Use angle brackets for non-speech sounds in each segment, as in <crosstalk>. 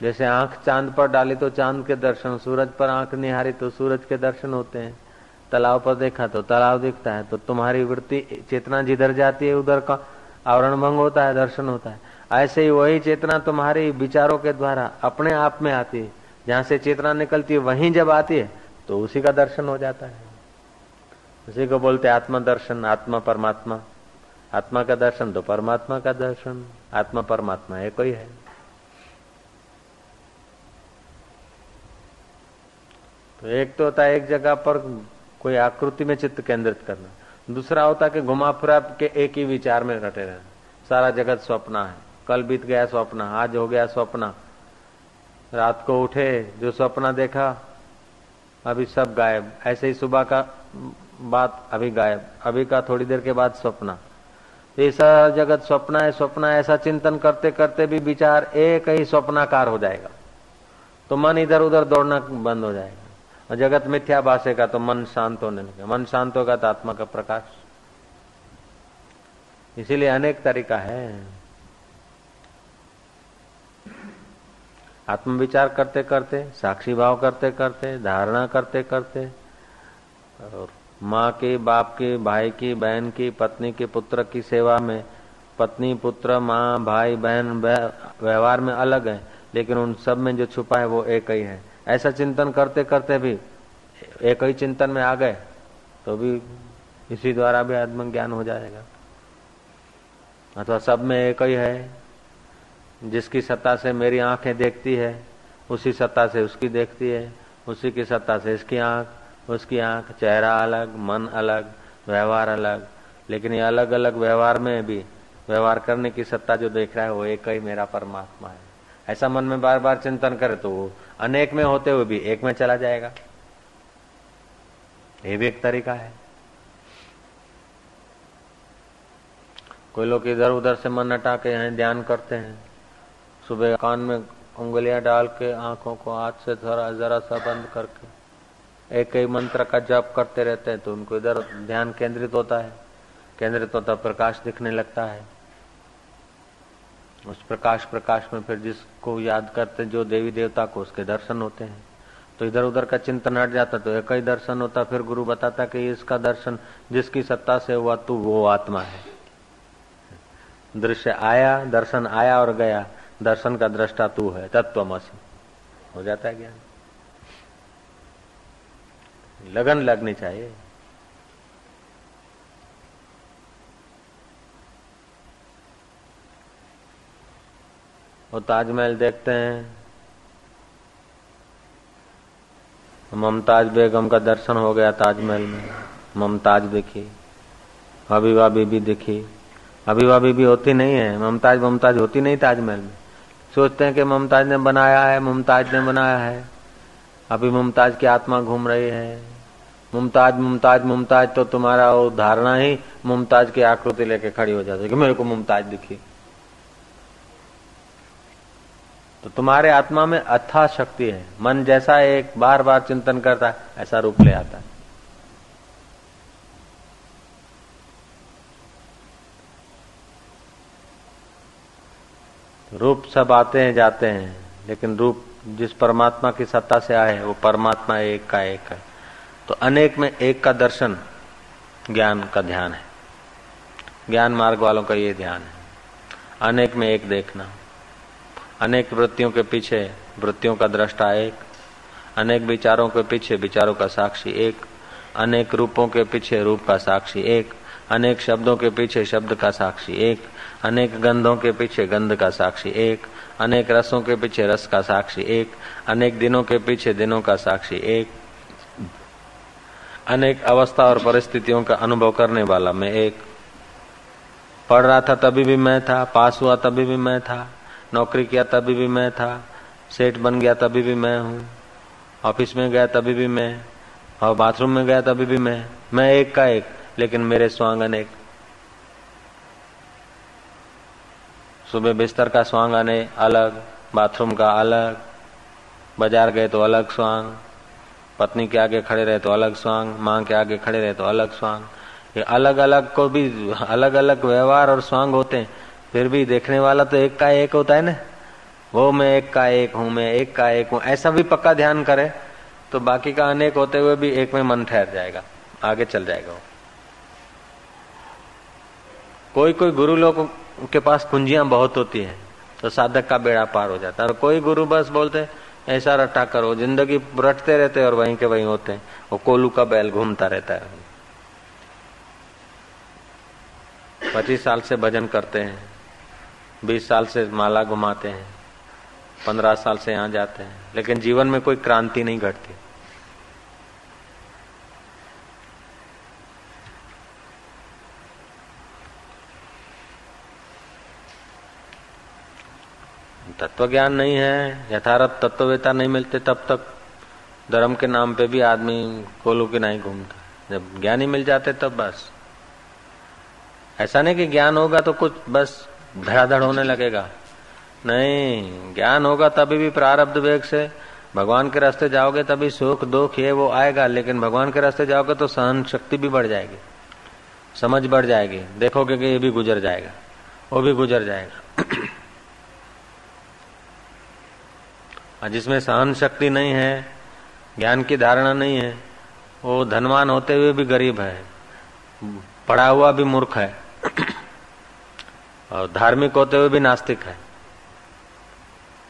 जैसे आँख चाँद पर डाली तो चाँद के दर्शन, सूरज पर आँख निहारी तो सूरज के दर्शन होते हैं। तालाब पर देखा तो तालाब दिखता है तो तुम्हारी वृत्ति, चेतना जिधर जाती है उधर का आवरण भंग होता है, दर्शन होता है। ऐसे ही वही चेतना तुम्हारी विचारों के द्वारा अपने आप में आती है। जहाँ से चेतना निकलती है, वहीं जब आती है तो उसी का दर्शन हो जाता है। उसी को बोलते आत्मा दर्शन, आत्मा परमात्मा। आत्मा का दर्शन तो परमात्मा का दर्शन, आत्मा परमात्मा एक ही है। तो एक तो होता है एक जगह पर कोई आकृति में चित्त केंद्रित करना। दूसरा होता है कि घुमा फिरा के एक ही विचार में रटे रहना। सारा जगत स्वप्न है। कल बीत गया स्वप्न, आज हो गया स्वप्न। रात को उठे, जो स्वप्न देखा, अभी सब गायब। ऐसे ही सुबह का बात अभी गायब। अभी का थोड़ी देर के बाद स्वप्न। ऐसा जगत स्वप्न है, स्वप्न ऐसा चिंतन करते करते भी विचार एक ही स्वप्नाकार हो जाएगा। तो मन इधर उधर दौड़ना बंद हो जाएगा। और जगत मिथ्या भाषे का तो मन शांत होने लगे। मन शांत होगा तो आत्मा का प्रकाश। इसीलिए अनेक तरीका है। आत्मविचार करते करते, साक्षी भाव करते करते, धारणा करते करते, और माँ की, बाप की, भाई की, बहन की, पत्नी की, पुत्र की सेवा में, पत्नी, पुत्र, माँ, भाई, बहन व्यवहार में अलग है, लेकिन उन सब में जो छुपा है वो एक ही है। ऐसा चिंतन करते करते भी एक ही चिंतन में आ गए तो भी इसी द्वारा भी आत्मज्ञान हो जाएगा। अथवा सब में एक ही है, जिसकी सत्ता से मेरी आँखें देखती है, उसी सत्ता से उसकी देखती है, उसी की सत्ता से इसकी आँख, उसकी आँख, चेहरा अलग, मन अलग, व्यवहार अलग, लेकिन ये अलग अलग व्यवहार में भी, व्यवहार करने की सत्ता जो देख रहा है, वो एक ही मेरा परमात्मा है। ऐसा मन में बार बार चिंतन करे तो वो अनेक में होते हुए भी एक में चला जाएगा। ये भी एक तरीका है। कोई लोग इधर उधर से मन हटा के यहाँ ध्यान करते हैं। सुबह कान में उंगलियाँ डाल के आँखों को हाथ से थोड़ा जरा सा बंद करके एक ही मंत्र का जप करते रहते हैं तो उनको इधर ध्यान केंद्रित होता है। केंद्रित होता प्रकाश दिखने लगता है। उस प्रकाश प्रकाश में फिर जिसको याद करते जो देवी देवता को उसके दर्शन होते हैं। तो इधर उधर का चिंतन हट जाता तो एक ही दर्शन होता फिर गुरु बताता कि इसका दर्शन जिसकी सत्ता से हुआ, तू वो आत्मा है। दृश्य आया, दर्शन आया और गया, दर्शन का दृष्टा तू है, तत्वमसी। हो जाता है ज्ञान। लगन लगनी चाहिए। वो ताजमहल देखते हैं। ममताज बेगम का दर्शन हो गया ताजमहल में। ममताज दिखी हबीबा बीबी दिखी हबीबा बीबी होती नहीं है। ममताज ममताज होती नहीं ताजमहल में। सोचते हैं कि मुमताज़ ने बनाया है, मुमताज़ ने बनाया है। अभी मुमताज़ की आत्मा घूम रही है। मुमताज़ मुमताज़ मुमताज़ तो तुम्हारा वो धारणा ही मुमताज़ की आकृति लेके खड़ी हो जाती है कि मेरे को मुमताज़ दिखी तो तुम्हारे आत्मा में अथा शक्ति है। मन जैसा एक बार बार चिंतन करता है, ऐसा रूप ले आता है। रूप सब आते हैं, जाते हैं, लेकिन रूप जिस परमात्मा की सत्ता से आए वो परमात्मा एक का एक है। तो अनेक में एक का दर्शन, ज्ञान का ध्यान है। ज्ञान मार्ग वालों का ये ध्यान है। अनेक में एक देखना। अनेक वृत्तियों के पीछे वृत्तियों का दृष्टा एक, अनेक विचारों के पीछे विचारों का साक्षी एक, अनेक रूपों के पीछे रूप का साक्षी एक, अनेक शब्दों के पीछे शब्द का साक्षी एक, अनेक गंधों के पीछे गंध का साक्षी एक, अनेक रसों के पीछे रस का साक्षी एक, अनेक दिनों के पीछे दिनों का साक्षी एक, अनेक अवस्था और परिस्थितियों का अनुभव करने वाला मैं एक। पढ़ रहा था तभी भी मैं था, पास हुआ तभी भी मैं था। नौकरी किया तभी भी मैं था। सेठ बन गया तभी भी मैं हूँ। ऑफ़िस में गया तभी भी मैं। और बाथरूम में गया तभी भी मैं। मैं एक का एक, लेकिन मेरे स्वांग अनेक। सुबह बिस्तर का स्वांग आने अलग, बाथरूम का अलग, बाज़ार गए तो अलग स्वांग, पत्नी के आगे खड़े रहे तो अलग स्वांग, माँ के आगे खड़े रहे तो अलग स्वांग। ये अलग अलग को भी अलग अलग व्यवहार और स्वांग होते हैं। फिर भी देखने वाला तो एक का एक होता है ना? वो मैं एक का एक हूँ, मैं एक का एक हूँ, ऐसा भी पक्का ध्यान करे तो बाकी का अनेक होते हुए भी एक में मन ठहर जाएगा, आगे चल जाएगा वो। कोई कोई गुरु लोग के पास कुंजियाँ बहुत होती है तो साधक का बेड़ा पार हो जाता है। और कोई गुरु बस बोलते ऐसा रट्टा करो, ज़िंदगी रटते रहते और वहीं के वहीं होते हैं, वो कोलू का बैल घूमता रहता है। पच्चीस साल से भजन करते हैं। बीस साल से माला घुमाते हैं, पंद्रह साल से यहाँ जाते हैं, लेकिन जीवन में कोई क्रांति नहीं घटती। तत्व ज्ञान नहीं है, यथारथ तत्ववेता नहीं मिलते तब तक धर्म के नाम पे भी आदमी कोलू के नहीं घूमता। जब ज्ञानी मिल जाते तब बस। ऐसा नहीं कि ज्ञान होगा तो कुछ बस धड़ाधड़ होने लगेगा। नहीं, ज्ञान होगा तभी भी प्रारब्ध वेग से। भगवान के रास्ते जाओगे तभी सुख दुख ये वो आएगा, लेकिन भगवान के रास्ते जाओगे तो सहन शक्ति भी बढ़ जाएगी। समझ बढ़ जाएगी। देखोगे कि ये भी गुजर जाएगा, वो भी गुजर जाएगा। जिसमें सहन शक्ति नहीं है, ज्ञान की धारणा नहीं है, वो धनवान होते हुए भी गरीब है, पढ़ा हुआ भी मूर्ख है। और धार्मिक होते हुए भी नास्तिक है।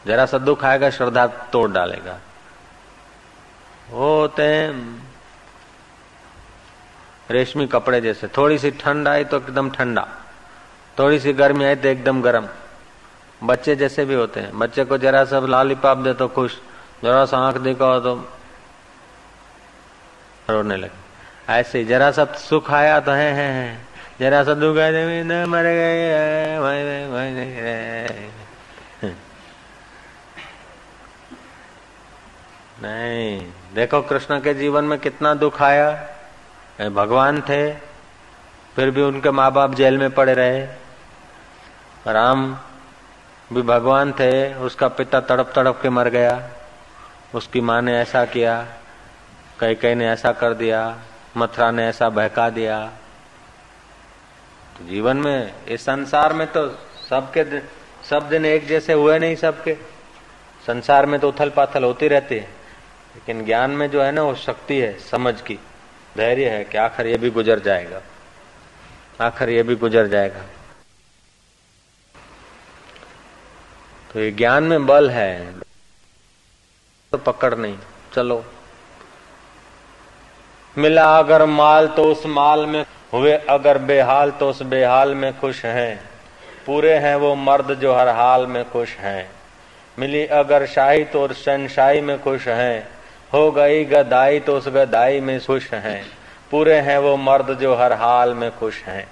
जरा सा दुख आएगा श्रद्धा तोड़ डालेगा। वो होते रेशमी कपड़े जैसे। थोड़ी सी ठंड आई तो एकदम ठंडा। थोड़ी सी गर्मी आई तो एकदम गर्म। बच्चे जैसे भी होते हैं। बच्चे को जरा सा लालीपाप दे तो खुश। जरा सा आँख दिखाओ तो रोने लगे। ऐसे जरा सा सुख आया तो है है, है। जरा सा दुख आया मर गए नहीं, देखो कृष्ण के जीवन में कितना दुख आया। भगवान थे, फिर भी उनके माँ बाप जेल में पड़े रहे। राम भी भगवान थे, उसका पिता तड़प तड़प के मर गया। उसकी माँ ने ऐसा किया कई कई ने ऐसा कर दिया, मथुरा ने ऐसा बहका दिया। जीवन में, इस संसार में तो सबके सब दिन एक जैसे हुए नहीं सबके। संसार में तो उथल पाथल होती रहती है, लेकिन ज्ञान में जो है ना, वो शक्ति है, समझ की। धैर्य है कि आखिर ये भी गुजर जाएगा। आखिर ये भी गुजर जाएगा। तो ये ज्ञान में बल है। तो पकड़ नहीं। चलो। मिला अगर माल तो उस माल में हुए, अगर बेहाल तो उस बेहाल में खुश हैं। पूरे हैं वो मर्द जो हर हाल में खुश हैं। मिली अगर शाही तो उस शनशाही में खुश हैं। हो गई गदाई तो उस गदाई में खुश हैं। पूरे हैं वो मर्द जो हर हाल में खुश हैं।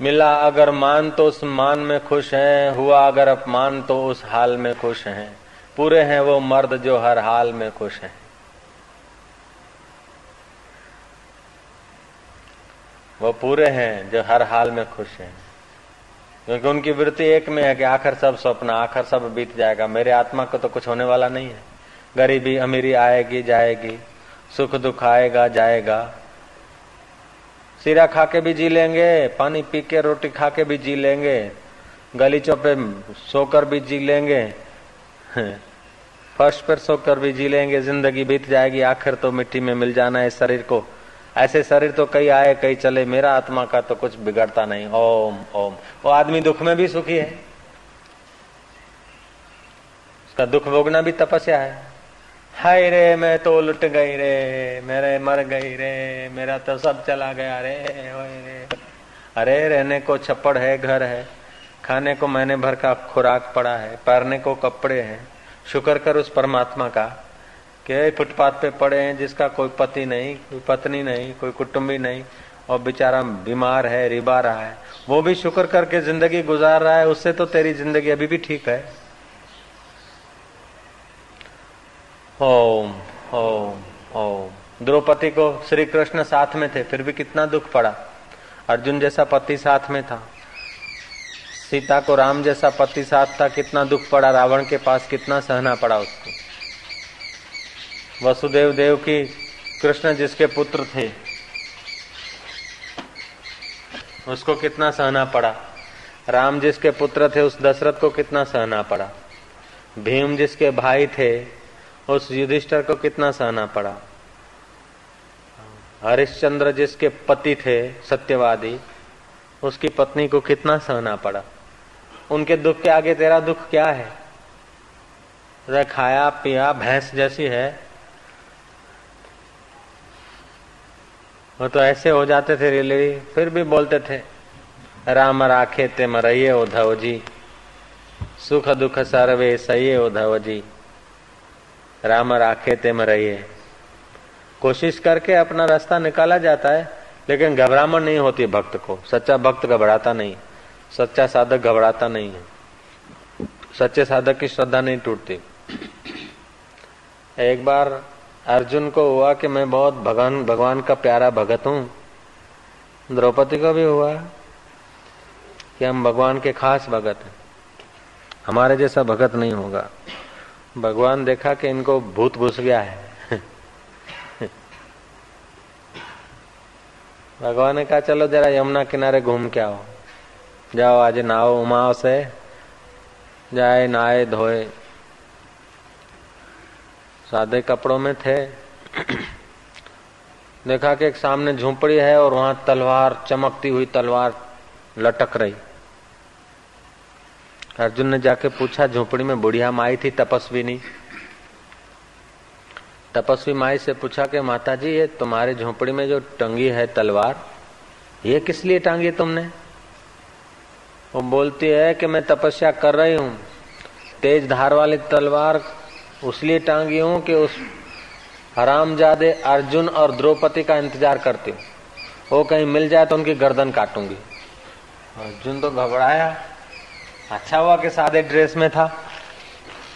मिला अगर मान तो उस मान में खुश हैं, हुआ अगर अपमान तो उस हाल में खुश हैं। पूरे हैं वो मर्द जो हर हाल में खुश हैं। वो पूरे हैं जो हर हाल में खुश हैं। क्योंकि उनकी वृत्ति एक में है कि आखिर सब स्वप्न आखिर सब बीत जाएगा। मेरे आत्मा को तो कुछ होने वाला नहीं है। गरीबी अमीरी आएगी, जाएगी। सुख दुख आएगा, जाएगा। सिरा खा के भी जी लेंगे, पानी पी के रोटी खा के भी जी लेंगे। गलीचों पे सोकर भी जी लेंगे। फर्श पर सोकर भी जी लेंगे। ज़िंदगी बीत जाएगी। आखिर तो मिट्टी में मिल जाना है शरीर को। ऐसे शरीर तो कई आए, कई चले, मेरा आत्मा का तो कुछ बिगड़ता नहीं। ओम ओम। वो आदमी दुख में भी सुखी है। उसका दुख भोगना भी तपस्या है। हाय रे, मैं तो लुट गई रे, मेरे मर गई रे, मेरा तो सब चला गया रे रे। अरे, रहने को छप्पड़ है, घर है। खाने को मैंने भर का खुराक पड़ा है पहनने को कपड़े हैं। शुक्र कर उस परमात्मा का। कि फुटपाथ पे पड़े हैं, जिसका कोई पति नहीं, कोई पत्नी नहीं, कोई कुटुंबी नहीं, और बेचारा बीमार है, रिबा रहा है। वो भी शुक्र करके ज़िंदगी गुजार रहा है, उससे तो तेरी ज़िंदगी अभी भी ठीक है। ओम ओम ओम। द्रौपदी को श्री कृष्ण साथ में थे, फिर भी कितना दुख पड़ा। अर्जुन जैसा पति साथ में था। सीता को राम जैसा पति साथ था, कितना दुख पड़ा, रावण के पास कितना सहना पड़ा उसको। वसुदेव देव की कृष्ण जिसके पुत्र थे, उसको कितना सहना पड़ा? राम जिसके पुत्र थे, उस दशरथ को कितना सहना पड़ा? भीम जिसके भाई थे, उस युधिष्ठर को कितना सहना पड़ा? हरिश्चंद्र जिसके पति थे, सत्यवादी, उसकी पत्नी को कितना सहना पड़ा? उनके दुख के आगे तेरा दुख क्या है? खाया, पिया, भैंस जैसी है वो तो ऐसे हो जाते थे रिले फिर भी बोलते थे, राम राखे ते मरइये उधव जी सुख दुख सर्वे सही उधव जी राम राखे ते मरइये कोशिश करके अपना रास्ता निकाला जाता है, लेकिन घबराहट नहीं होती भक्त को। सच्चा भक्त घबराता नहीं, सच्चा साधक घबराता नहीं है। सच्चे साधक की श्रद्धा नहीं टूटती। एक बार अर्जुन को हुआ कि मैं बहुत भगवान भगवान का प्यारा भगत हूँ। द्रौपदी को भी हुआ कि हम भगवान के खास भगत हैं। हमारे जैसा भगत नहीं होगा। भगवान देखा कि इनको भूत घुस गया है। <laughs> भगवान ने कहा, चलो जरा यमुना किनारे घूम के आओ। जाओ, आज नहाओ, उमाओ से। जाए, नहाए, धोए। सादे कपड़ों में थे। देखा कि एक सामने झोपड़ी है और वहाँ तलवार, चमकती हुई तलवार लटक रही। अर्जुन ने जाके पूछा, झोपड़ी में बुढ़िया माई थी, तपस्वी नहीं? तपस्वी माई से पूछा कि माता जी ये तुम्हारे झोपड़ी में जो टंगी है तलवार, ये किस लिए टांगी तुमने? वो बोलती है कि, मैं तपस्या कर रही हूँ। तेज धार वाली तलवार उसलिए टांगी हूँ कि उस हरामजादे अर्जुन और द्रौपदी का इंतज़ार करती हूँ। वो कहीं मिल जाए तो उनकी गर्दन काटूँगी। अर्जुन तो घबराया। अच्छा हुआ कि सादे ड्रेस में था।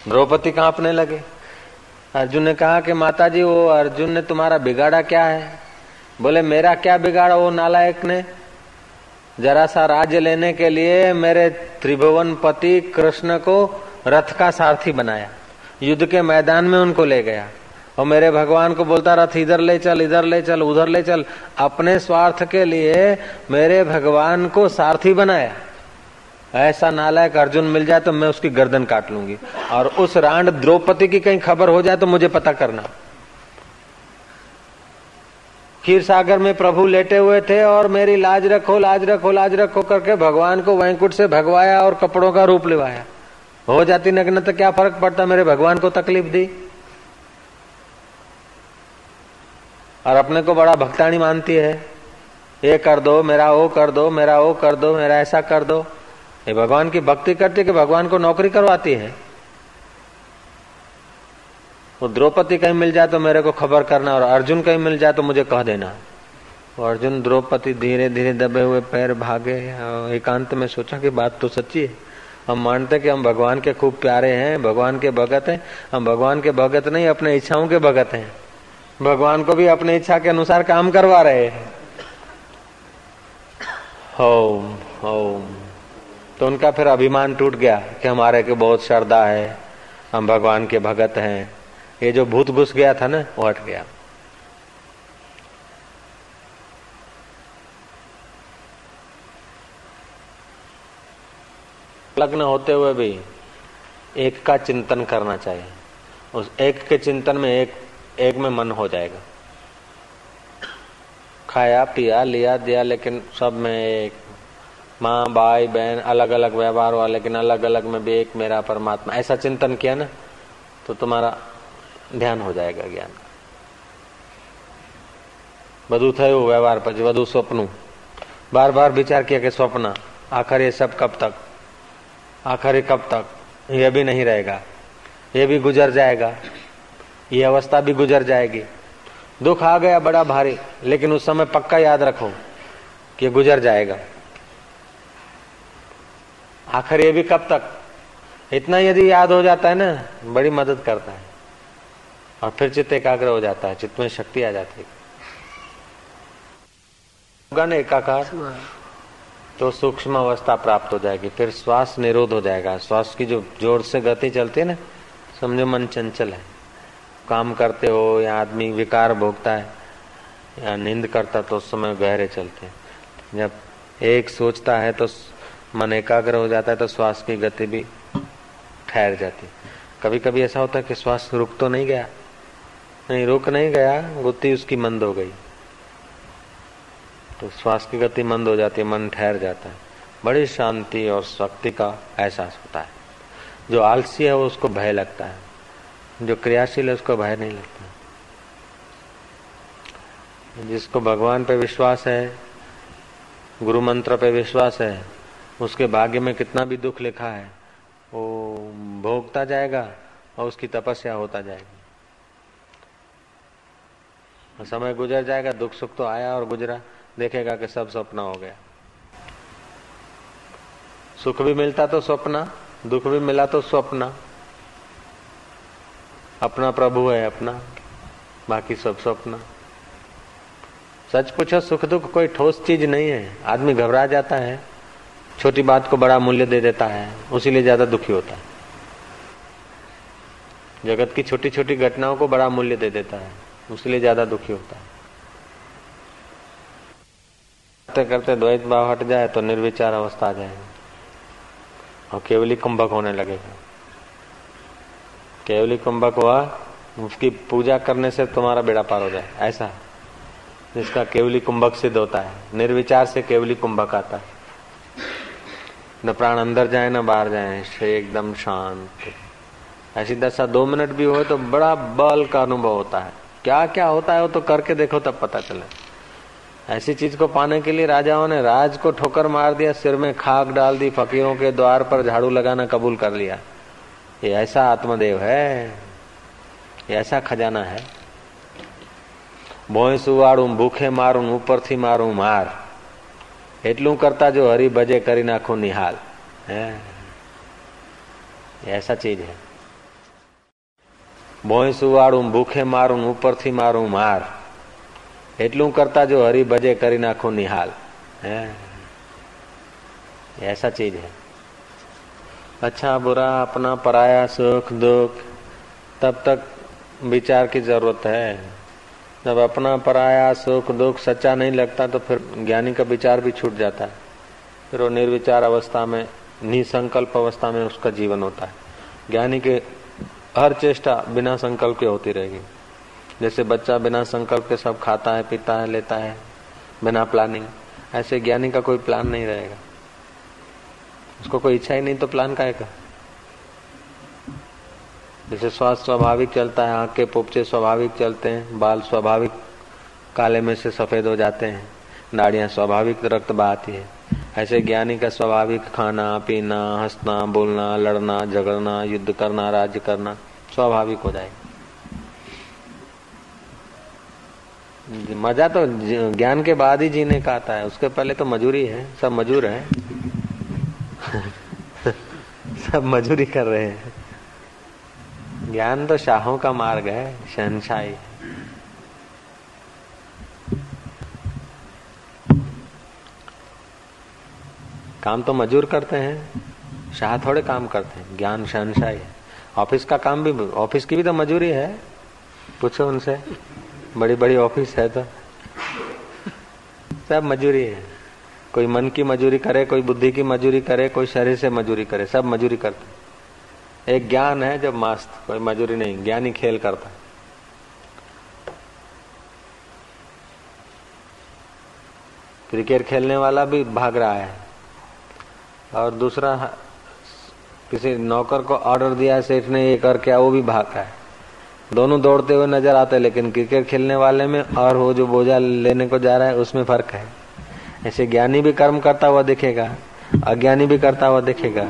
द्रौपदी कांपने लगे। अर्जुन ने कहा कि माता जी वो अर्जुन ने तुम्हारा बिगाड़ा क्या है? बोले, मेरा क्या बिगाड़ा वो नालायक ने? जरा सा राज्य लेने के लिए मेरे त्रिभुवन पति कृष्ण को रथ का सारथी बनाया। युद्ध के मैदान में उनको ले गया। और मेरे भगवान को बोलता रथ इधर ले चल, इधर ले चल, उधर ले चल। अपने स्वार्थ के लिए मेरे भगवान को सारथी बनाया। ऐसा नालायक अर्जुन मिल जाए तो मैं उसकी गर्दन काट लूँगी। और उस रांड द्रौपदी की कहीं खबर हो जाए तो मुझे पता करना। खीर सागर में प्रभु लेटे हुए थे और मेरी लाज रखो लाज रखो लाज रखो करके भगवान को वैंकुट से भगवाया और कपड़ों का रूप लिवाया। हो जाती नग्न तो क्या फ़र्क पड़ता? मेरे भगवान को तकलीफ़ दी। और अपने को बड़ा भक्तानी मानती है। ये कर दो, मेरा वो कर दो, मेरा वो कर दो, मेरा ऐसा कर दो। ये भगवान की भक्ति करती कि भगवान को नौकरी करवाती है। वो द्रौपदी कहीं मिल जाए तो मेरे को खबर करना और अर्जुन कहीं मिल जाए तो मुझे कह देना। वो अर्जुन द्रौपदी धीरे धीरे दबे हुए पैर भागे एकांत में सोचा कि बात तो सच्ची है। हम मानते कि हम भगवान के खूब प्यारे हैं, भगवान के भगत हैं। हम भगवान के भगत नहीं, अपने इच्छाओं के भगत हैं। भगवान को भी अपने इच्छा के अनुसार काम करवा रहे हैं। Home home. तो उनका फिर अभिमान टूट गया कि हमारे के बहुत श्रद्धा है, हम भगवान के भगत हैं। ये जो भूत घुस गया था ना, वो हट गया। लग्न होते हुए भी एक का चिंतन करना चाहिए उस एक के चिंतन में एक एक में मन हो जाएगा खाया पिया लिया दिया लेकिन सब में एक माँ भाई बहन अलग अलग व्यवहार हुआ लेकिन अलग अलग में भी एक मेरा परमात्मा ऐसा चिंतन किया ना तो तुम्हारा ध्यान हो जाएगा ज्ञान का બધું થયું વ્યવહાર પછી વધુ સ્વપ્નું बार बार विचार किया कि स्वप्न आखिर ये सब कब तक आखिर कब तक? यह भी नहीं रहेगा। ये भी गुजर जाएगा। ये अवस्था भी गुजर जाएगी। दुख आ गया बड़ा भारी, लेकिन उस समय पक्का याद रखो कि गुजर जाएगा। आखिर ये भी कब तक? इतना यदि याद हो जाता है ना, बड़ी मदद करता है। और फिर चित्त एकाग्र हो जाता है, चित्त में शक्ति आ जाती है। एकाकार? तो सूक्ष्म अवस्था प्राप्त हो जाएगी, फिर श्वास निरोध हो जाएगा। श्वास की जो ज़ोर से गति चलती है ना, समझो मन चंचल है। काम करते हो या आदमी विकार भोगता है, या नींद करता तो उस समय गहरे चलते हैं। जब एक सोचता है तो मन एकाग्र हो जाता है तो श्वास की गति भी ठहर जाती कभी कभी ऐसा होता है कि श्वास रुक तो नहीं गया, नहीं रुक नहीं गया गुत्ती उसकी मंद हो गई। तो श्वास की गति मंद हो जाती है, मन ठहर जाता है। बड़ी शांति और शक्ति का एहसास होता है। जो आलसी है, वो उसको भय लगता है। जो क्रियाशील है, उसको भय नहीं लगता जिसको भगवान पे विश्वास है, गुरु मंत्र पे विश्वास है, उसके भाग्य में कितना भी दुख लिखा है, वो भोगता जाएगा और उसकी तपस्या होता जाएगी। समय गुजर जाएगा, दुख सुख तो आया और गुजरा। देखेगा कि सब सपना हो गया। सुख भी मिलता तो स्वप्न दुख भी मिला तो स्वप्न अपना प्रभु है अपना, बाकी सब स्वप्न सच पूछो, सुख दुख कोई ठोस चीज़ नहीं है। आदमी घबरा जाता है, छोटी बात को बड़ा मूल्य दे देता है, उसी लिए ज़्यादा दुखी होता है। जगत की छोटी छोटी घटनाओं को बड़ा मूल्य दे देता है उसलिए ज़्यादा दुखी होता है। करते करते द्वैत भाव हट जाए तो निर्विचार अवस्था आ जाएगी। और केवली कुंभक होने लगेगा। केवली कुंभक हुआ, उसकी पूजा करने से तुम्हारा बेड़ा पार हो जाए। ऐसा। जिसका केवली कुंभक सिद्ध होता है। निर्विचार से केवली कुंभक आता है। न प्राण अंदर जाए, न बाहर जाए एकदम शांत। ऐसी दशा दो मिनट भी हो तो बड़ा बल का अनुभव होता है। क्या क्या होता है वो तो करके देखो तब पता चले। ऐसी चीज को पाने के लिए राजाओं ने राज को ठोकर मार दिया सिर में खाक डाल दी फकीरों के द्वार पर झाड़ू लगाना कबूल कर लिया ये ऐसा आत्मदेव है ये ऐसा खजाना है ભોંય સુવાડું ભૂખે મારું ઉપરથી મારું માર એટલું કરતા જો હરી ભજે કરી નાખું નિહાલ હે ऐसा चीज है ભોંય સુવાડું ભૂખે મારું ઉપરથી મારું માર એટલું કરતા જો હરી ભજે કરી નાખું નિહાલ है ऐसा चीज है अच्छा बुरा अपना पराया सुख दुख तब तक विचार की जरूरत है जब अपना पराया सुख दुख सच्चा नहीं लगता तो फिर ज्ञानी का विचार भी छूट जाता है फिर वो निर्विचार अवस्था में निसंकल्प अवस्था में उसका जीवन होता है ज्ञानी के हर चेष्टा बिना संकल्प के होती रहेगी जैसे बच्चा बिना संकल्प के सब खाता है, पीता है, लेता है, बिना प्लानिंग ऐसे ज्ञानी का कोई प्लान नहीं रहेगा। उसको कोई इच्छा ही नहीं तो प्लान का? जैसे श्वास स्वाभाविक चलता है, आँख के पोपचे स्वाभाविक चलते हैं, बाल स्वाभाविक काले में से सफ़ेद हो जाते हैं नाड़ियाँ स्वाभाविक रक्त बहाती है। ऐसे ज्ञानी का स्वाभाविक खाना, पीना, हंसना, बोलना, लड़ना, झगड़ना, युद्ध करना, राज्य करना स्वाभाविक हो जाएगा। मज़ा तो ज्ञान के बाद ही जीने का आता है। उसके पहले तो मजूरी है, सब मजूर है। <laughs> सब मजूरी कर रहे हैं। ज्ञान तो शाहों का मार्ग है, शहनशाही। काम तो मजूर करते हैं, शाह थोड़े काम करते हैं, ज्ञान शहनशाही है। ऑफ़िस का काम भी ऑफ़िस की भी तो मजूरी है, पूछो उनसे। बड़ी बड़ी ऑफ़िस है तो। सब मजूरी है। कोई मन की मजूरी करे, कोई बुद्धि की मजूरी करे, कोई शरीर से मजूरी करे, सब मजूरी करते एक ज्ञान है जब मास्त, कोई मजूरी नहीं, ज्ञानी खेल करता क्रिकेट खेलने वाला भी भाग रहा है। और दूसरा, किसी नौकर को ऑर्डर दिया, सेठ ने ये कर क्या वो भी भाग रहा है। दोनों दौड़ते हुए नज़र आते हैं, लेकिन क्रिकेट खेलने वाले में और वो जो बोझा लेने को जा रहा है, उसमें फ़र्क है। ऐसे ज्ञानी भी कर्म करता हुआ दिखेगा, अज्ञानी भी करता हुआ दिखेगा,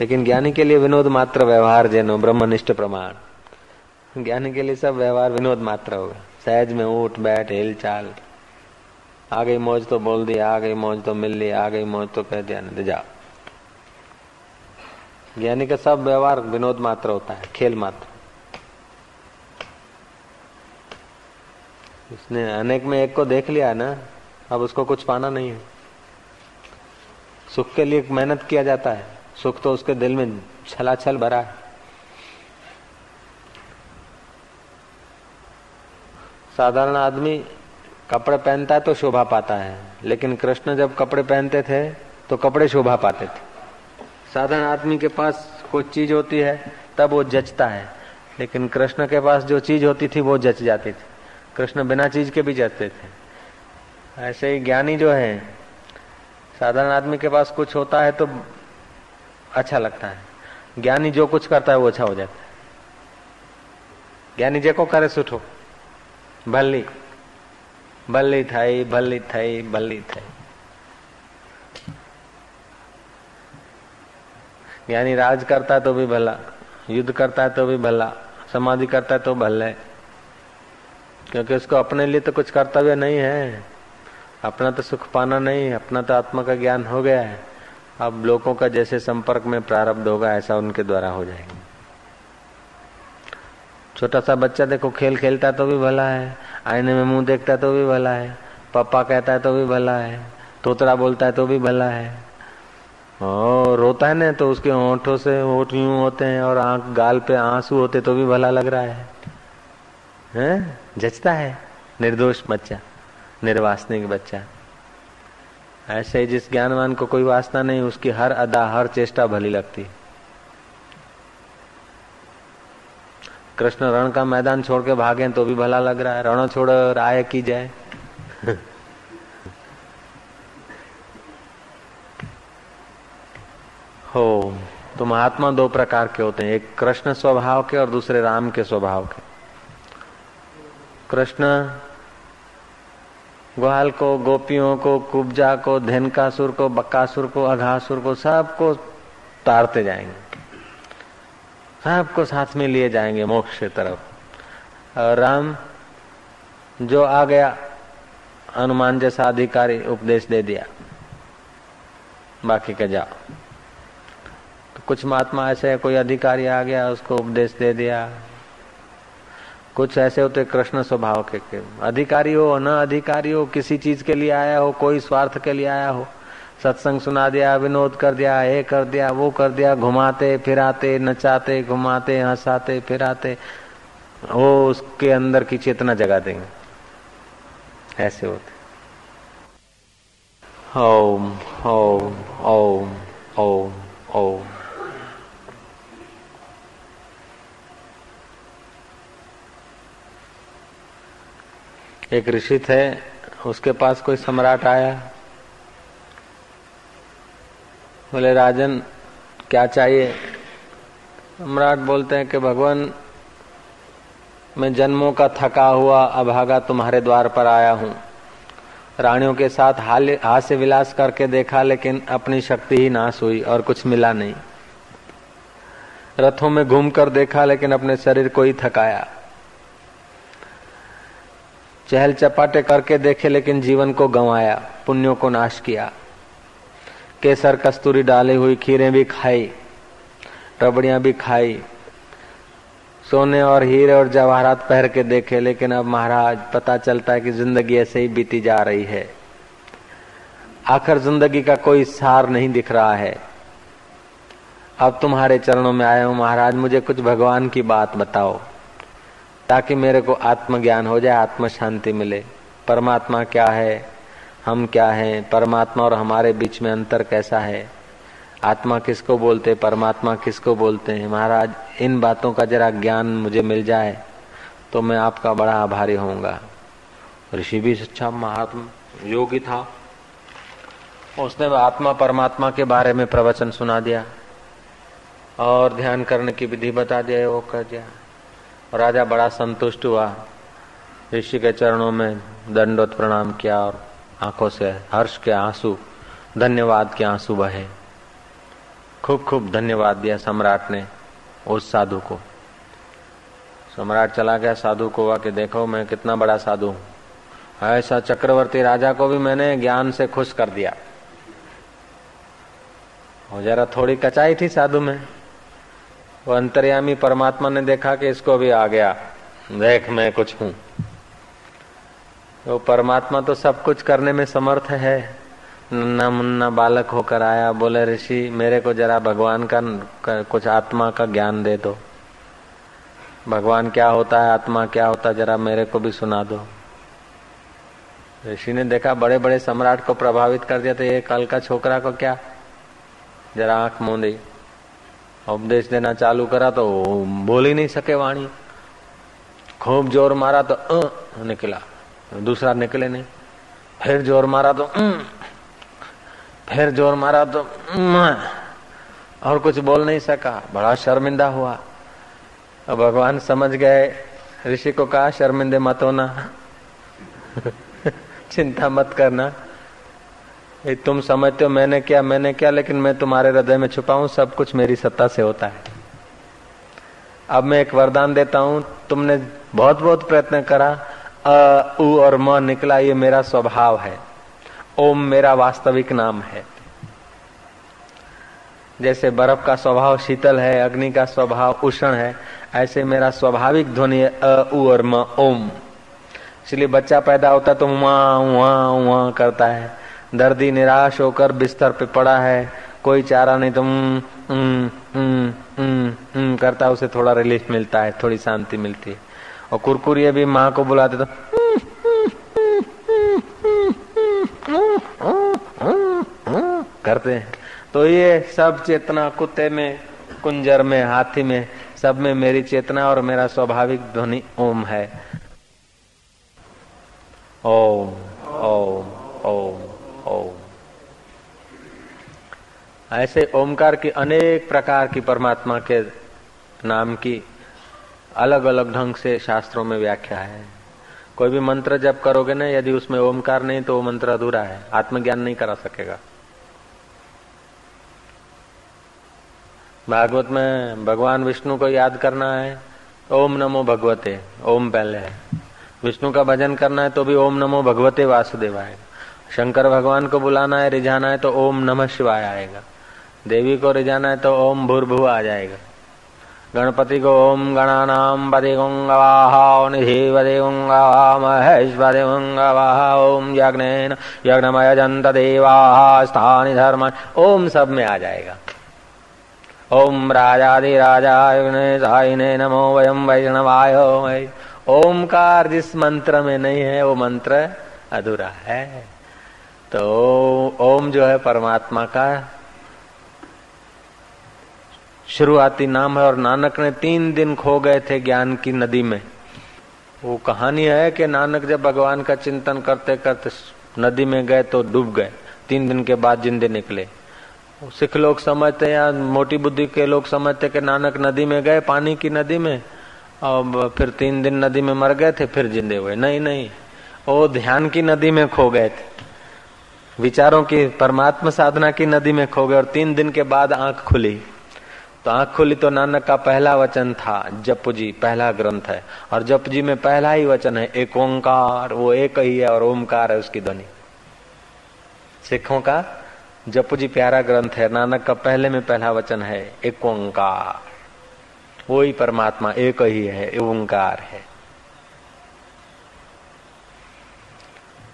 लेकिन ज्ञानी के लिए विनोद मात्र व्यवहार जेनो, ब्रह्मनिष्ठ प्रमाण। ज्ञानी के लिए सब व्यवहार विनोद मात्र होगा। सहज में उठ बैठ हिल, चाल। आ गई मौज तो बोल दिया आ गई मौज तो मिल ली, आ गई मौज तो कह दिया जा ज्ञानी का सब व्यवहार विनोद मात्र होता है, खेल मात्र। उसने अनेक में एक को देख लिया ना, अब उसको कुछ पाना नहीं है। सुख के लिए मेहनत किया जाता है। सुख तो उसके दिल में छलाछल भरा है। साधारण आदमी कपड़े पहनता है तो शोभा पाता है, लेकिन कृष्ण जब कपड़े पहनते थे तो कपड़े शोभा पाते थे। साधारण आदमी के पास कोई चीज़ होती है, तब वो जचता है, लेकिन कृष्ण के पास जो चीज़ होती थी, वो जच जाती थी। कृष्ण बिना चीज़ के भी जचते थे। ऐसे ही ज्ञानी जो है, साधारण आदमी के पास कुछ होता है तो अच्छा लगता है। ज्ञानी जो कुछ करता है वो अच्छा हो जाता है। ज्ञानी जेको करे सुठो। भली भली थाई भली थाई भली थाई। ज्ञानी राज करता है तो भी भला, युद्ध करता है तो भी भला, समाधि करता है तो भले। क्योंकि उसको अपने लिए तो कुछ कर्तव्य नहीं है। अपना तो सुख पाना नहीं, अपना तो आत्मा का ज्ञान हो गया है। अब लोगों का जैसे संपर्क में प्रारब्ध होगा, ऐसा उनके द्वारा हो जाएगा। छोटा सा बच्चा देखो, खेल खेलता तो भी भला है। आईने में मुँह देखता तो भी भला है। पापा कहता है तो भी भला है। तोतरा बोलता है तो भी भला है। और रोता है ना तो उसके होठों से होठ यूँ होते हैं और आँख, गाल पे आँसू होते तो भी भला लग रहा है। हैं? जचता है। निर्दोष बच्चा, निर्वासनिक बच्चा। ऐसे ही जिस ज्ञानवान को कोई वासना नहीं, उसकी हर अदा, हर चेष्टा भली लगती। है कृष्ण रण का मैदान छोड़ के भागे तो भी भला लग रहा है। रण छोड़ राय की जाए। <laughs> हो तो महात्मा दो प्रकार के होते हैं। एक कृष्ण स्वभाव के और दूसरे राम के स्वभाव के। कृष्ण, ग्वाल को, गोपियों को, कुब्जा को, धनकासुर को, बक्कासुर को, अघासुर को, सबको तारते जाएँगे। सबको साथ में लिए जाएँगे मोक्ष की तरफ़। और राम, जो आ गया, हनुमान जैसा अधिकारी उपदेश दे दिया। बाकी का जाओ। तो कुछ महात्मा ऐसे कोई अधिकारी आ गया, उसको उपदेश दे दिया। कुछ ऐसे होते कृष्ण स्वभाव के, के। अधिकारी हो न अधिकारी हो किसी चीज़ के लिए आया हो कोई स्वार्थ के लिए आया हो। सत्संग सुना दिया विनोद कर दिया ये कर दिया वो कर दिया घुमाते फिराते नचाते घुमाते हंसाते फिराते। वो उसके अंदर की चेतना जगा देंगे। ऐसे होते। ओम ओम ओम ओम ओम। एक ऋषि थे, उसके पास कोई सम्राट आया। बोले, राजन, क्या चाहिए? सम्राट बोलते हैं कि, भगवान, मैं जन्मों का थका हुआ अभागा तुम्हारे द्वार पर आया हूँ। रानियों के साथ हास्य विलास करके देखा, लेकिन अपनी शक्ति ही नाश हुई और कुछ मिला नहीं। रथों में घूमकर देखा, लेकिन अपने शरीर को ही थकाया। चहल चपाटे करके देखे लेकिन जीवन को गंवाया, पुण्यों को नाश किया। केसर कस्तूरी डाली हुई खीरें भी खाई, रबड़ियाँ भी खाई, सोने और हीरे और जवाहरात पहर के देखे, लेकिन अब महाराज पता चलता है कि ज़िंदगी ऐसे ही बीती जा रही है। आखिर ज़िंदगी का कोई सार नहीं दिख रहा है। अब तुम्हारे चरणों में आया हूँ महाराज, मुझे कुछ भगवान की बात बताओ। ताकि मेरे को आत्मज्ञान हो जाए आत्म शांति मिले। परमात्मा क्या है? हम क्या हैं? परमात्मा और हमारे बीच में अंतर कैसा है? आत्मा किसको बोलते परमात्मा किसको बोलते हैं? महाराज, इन बातों का जरा ज्ञान मुझे मिल जाए तो मैं आपका बड़ा आभारी होऊँगा। ऋषि भी अच्छा महात्मा योगी था। उसने आत्मा परमात्मा के बारे में प्रवचन सुना दिया और ध्यान करने की विधि बता दिया, वो कर दिया। राजा बड़ा संतुष्ट हुआ। ऋषि के चरणों में दंडोत प्रणाम किया और आँखों से हर्ष के आँसू, धन्यवाद के आँसू बहे। खूब खूब धन्यवाद दिया सम्राट ने उस साधु को। सम्राट चला गया साधु को हुआ कि देखो मैं कितना बड़ा साधु हूँ। ऐसा चक्रवर्ती राजा को भी मैंने ज्ञान से खुश कर दिया। और जरा थोड़ी कचाई थी साधु में। वो अंतर्यामी परमात्मा ने देखा कि इसको भी आ गया। देख मैं कुछ हूँ। वो परमात्मा तो सब कुछ करने में समर्थ है। नन्ना मुन्ना बालक होकर आया, बोले, ऋषि, मेरे को जरा भगवान का कुछ आत्मा का ज्ञान दे दो। भगवान क्या होता है, आत्मा क्या होता है, जरा मेरे को भी सुना दो। ऋषि ने देखा बड़े बड़े सम्राट को प्रभावित कर दिया तो ये कल का छोकरा को क्या? जरा आँख मोदी उपदेश देना चालू करा तो बोल ही नहीं सके वाणी खूब ज़ोर मारा तो अ निकला दूसरा निकले नहीं फिर ज़ोर मारा तो फिर ज़ोर मारा तो और कुछ बोल नहीं सका बड़ा शर्मिंदा हुआ अब भगवान समझ गए ऋषि को कहा शर्मिंदे मत होना चिंता मत करना तुम समझते हो मैंने क्या मैंने क्या, लेकिन मैं तुम्हारे हृदय में छुपा हूँ, सब कुछ मेरी सत्ता से होता है। अब मैं एक वरदान देता हूँ, तुमने बहुत बहुत प्रयत्न करा, अ, उ और म निकला, ये मेरा स्वभाव है। ओम मेरा वास्तविक नाम है। जैसे बर्फ़ का स्वभाव शीतल है, अग्नि का स्वभाव उष्ण है, ऐसे मेरा स्वाभाविक ध्वनि है, अ, उ और म, ओम। इसलिए बच्चा पैदा होता तो वहाँ वहाँ वहाँ करता है। दर्दी निराश होकर बिस्तर पे पड़ा है। कोई चारा नहीं तो उम, करता उसे थोड़ा रिलीफ मिलता है थोड़ी शांति मिलती है। और कुरकुरिये भी माँ को बुलाते तो करते हैं। तो ये सब चेतना कुत्ते में कुंजर में हाथी में सब में मेरी चेतना और मेरा स्वाभाविक ध्वनि ओम है। ओम ओम ओम। ओम। ऐसे ओमकार की अनेक प्रकार की परमात्मा के नाम की अलग अलग ढंग से शास्त्रों में व्याख्या है। कोई भी मंत्र जब करोगे ना, यदि उसमें ओमकार नहीं तो वो मंत्र अधूरा है। आत्मज्ञान नहीं करा सकेगा। भागवत में भगवान विष्णु को याद करना है, ओम नमो भगवते, ओम पहले है। विष्णु का भजन करना है तो भी ओम नमो भगवते वासुदेवाय। शंकर भगवान को बुलाना है, रिझाना है तो ओम नमः शिवाय आएगा। देवी को रिझाना है तो ओम भूर्भु आ जाएगा। गणपति को ओम गणानाम पदे गुंगवाहा निधि गुंगवाहा महेश पदे गुंगवाहा ओम यज्ञ यज्ञमय जंत देवा स्थानी धर्म, ओम सब में आ जाएगा। ओम राजादि राजा साइने नमो वयम वैष्णवाय ओमकार जिस मंत्र में नहीं है, वो मंत्र अधूरा है। तो ओम जो है परमात्मा का शुरुआती नाम है और नानक ने तीन दिन खो गए थे ज्ञान की नदी में। वो कहानी है कि नानक जब भगवान का चिंतन करते करते नदी में गए तो डूब गए, तीन दिन के बाद जिंदे निकले। सिख लोग समझते या मोटी बुद्धि के लोग समझते कि नानक नदी में गए, पानी की नदी में और फिर तीन दिन नदी में मर गए थे, फिर जिंदे हुए। नहीं नहीं, वो ध्यान की नदी में खो गए थे। विचारों की परमात्मा साधना की नदी में खो गए और तीन दिन के बाद आँख खुली। तो आँख खुली तो नानक का पहला वचन था, जप जी, पहला ग्रंथ है। और जप जी में पहला ही वचन है, एक ओंकार, वो एक ही है और ओंकार है उसकी ध्वनि। सिखों का जप जी प्यारा ग्रंथ है, नानक का पहले में पहला वचन है, एक ओंकार। वो ही परमात्मा एक ही है, ओंकार है।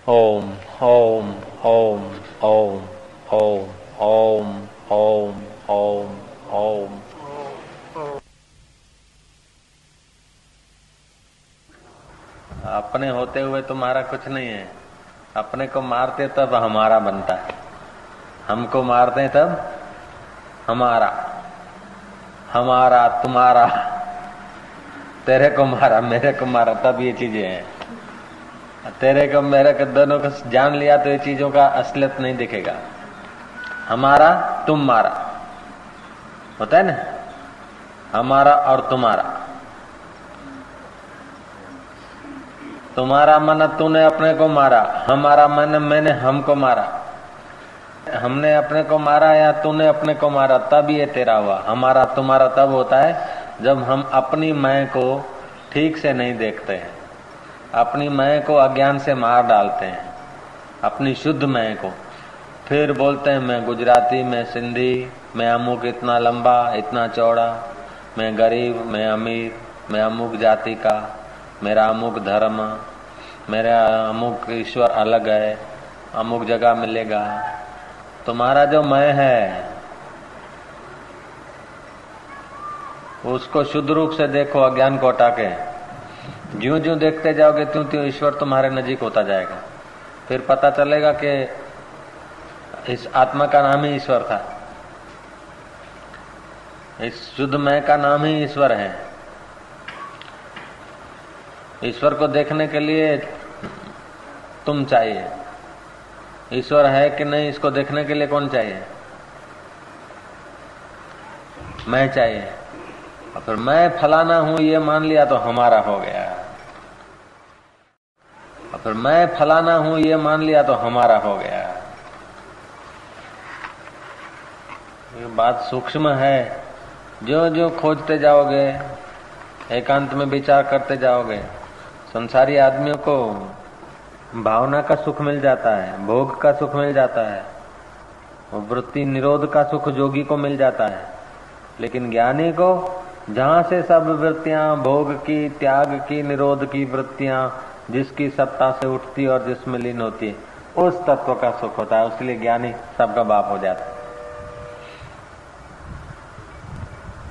ओम ओम ओम ओम ओम ओम ओम ओम ओम अपने होते हुए तुम्हारा कुछ नहीं है। अपने को मारते तब हमारा बनता है। हमको मारते तब हमारा। हमारा तुम्हारा। तेरे को मारा, मेरे को मारा, तब ये चीज़ें हैं। तेरे को, मेरे को दोनों को जान लिया तो ये चीज़ों का असलियत नहीं दिखेगा। हमारा, तुम मारा। होता है ना? हमारा और तुम्हारा। तुम्हारा मन तूने अपने को मारा, हमारा मन मैंने हमको मारा। हमने अपने को मारा या तूने अपने को मारा, तब ये तेरा हुआ। हमारा, तुम्हारा तब होता है जब हम अपनी मैं को ठीक से नहीं देखते हैं। अपनी मैं को अज्ञान से मार डालते हैं, अपनी शुद्ध मैं को। फिर बोलते हैं, मैं गुजराती, मैं सिंधी, मैं अमुक इतना लंबा, इतना चौड़ा, मैं गरीब, मैं अमीर, मैं अमुक जाति का, मेरा अमुक धर्म, मेरा अमुक ईश्वर अलग है, अमुक जगह मिलेगा। तुम्हारा जो मैं है, उसको शुद्ध रूप से देखो, अज्ञान को हटा के। ज्यो ज्यो देखते जाओगे, त्यों त्यों ईश्वर तुम्हारे नजीक होता जाएगा। फिर पता चलेगा कि इस आत्मा का नाम ही ईश्वर था। इस शुद्ध मय का नाम ही ईश्वर है। ईश्वर को देखने के लिए तुम चाहिए। ईश्वर है कि नहीं, इसको देखने के लिए कौन चाहिए? मैं चाहिए। और फिर मैं फलाना हूँ, ये मान लिया तो हमारा हो गया। और फिर मैं फलाना हूँ, ये मान लिया तो हमारा हो गया। ये बात सूक्ष्म है। जो जो खोजते जाओगे, एकांत में विचार करते जाओगे, संसारी आदमियों को भावना का सुख मिल जाता है, भोग का सुख मिल जाता है वृत्ति निरोध का सुख जोगी को मिल जाता है। लेकिन ज्ञानी को जहाँ से सब वृत्तियाँ, भोग की, त्याग की, निरोध की वृत्तियाँ, जिसकी सत्ता से उठती और जिसमें लीन होती है उस तत्व का सुख होता है। उसके लिए ज्ञानी सबका बाप हो जाता है।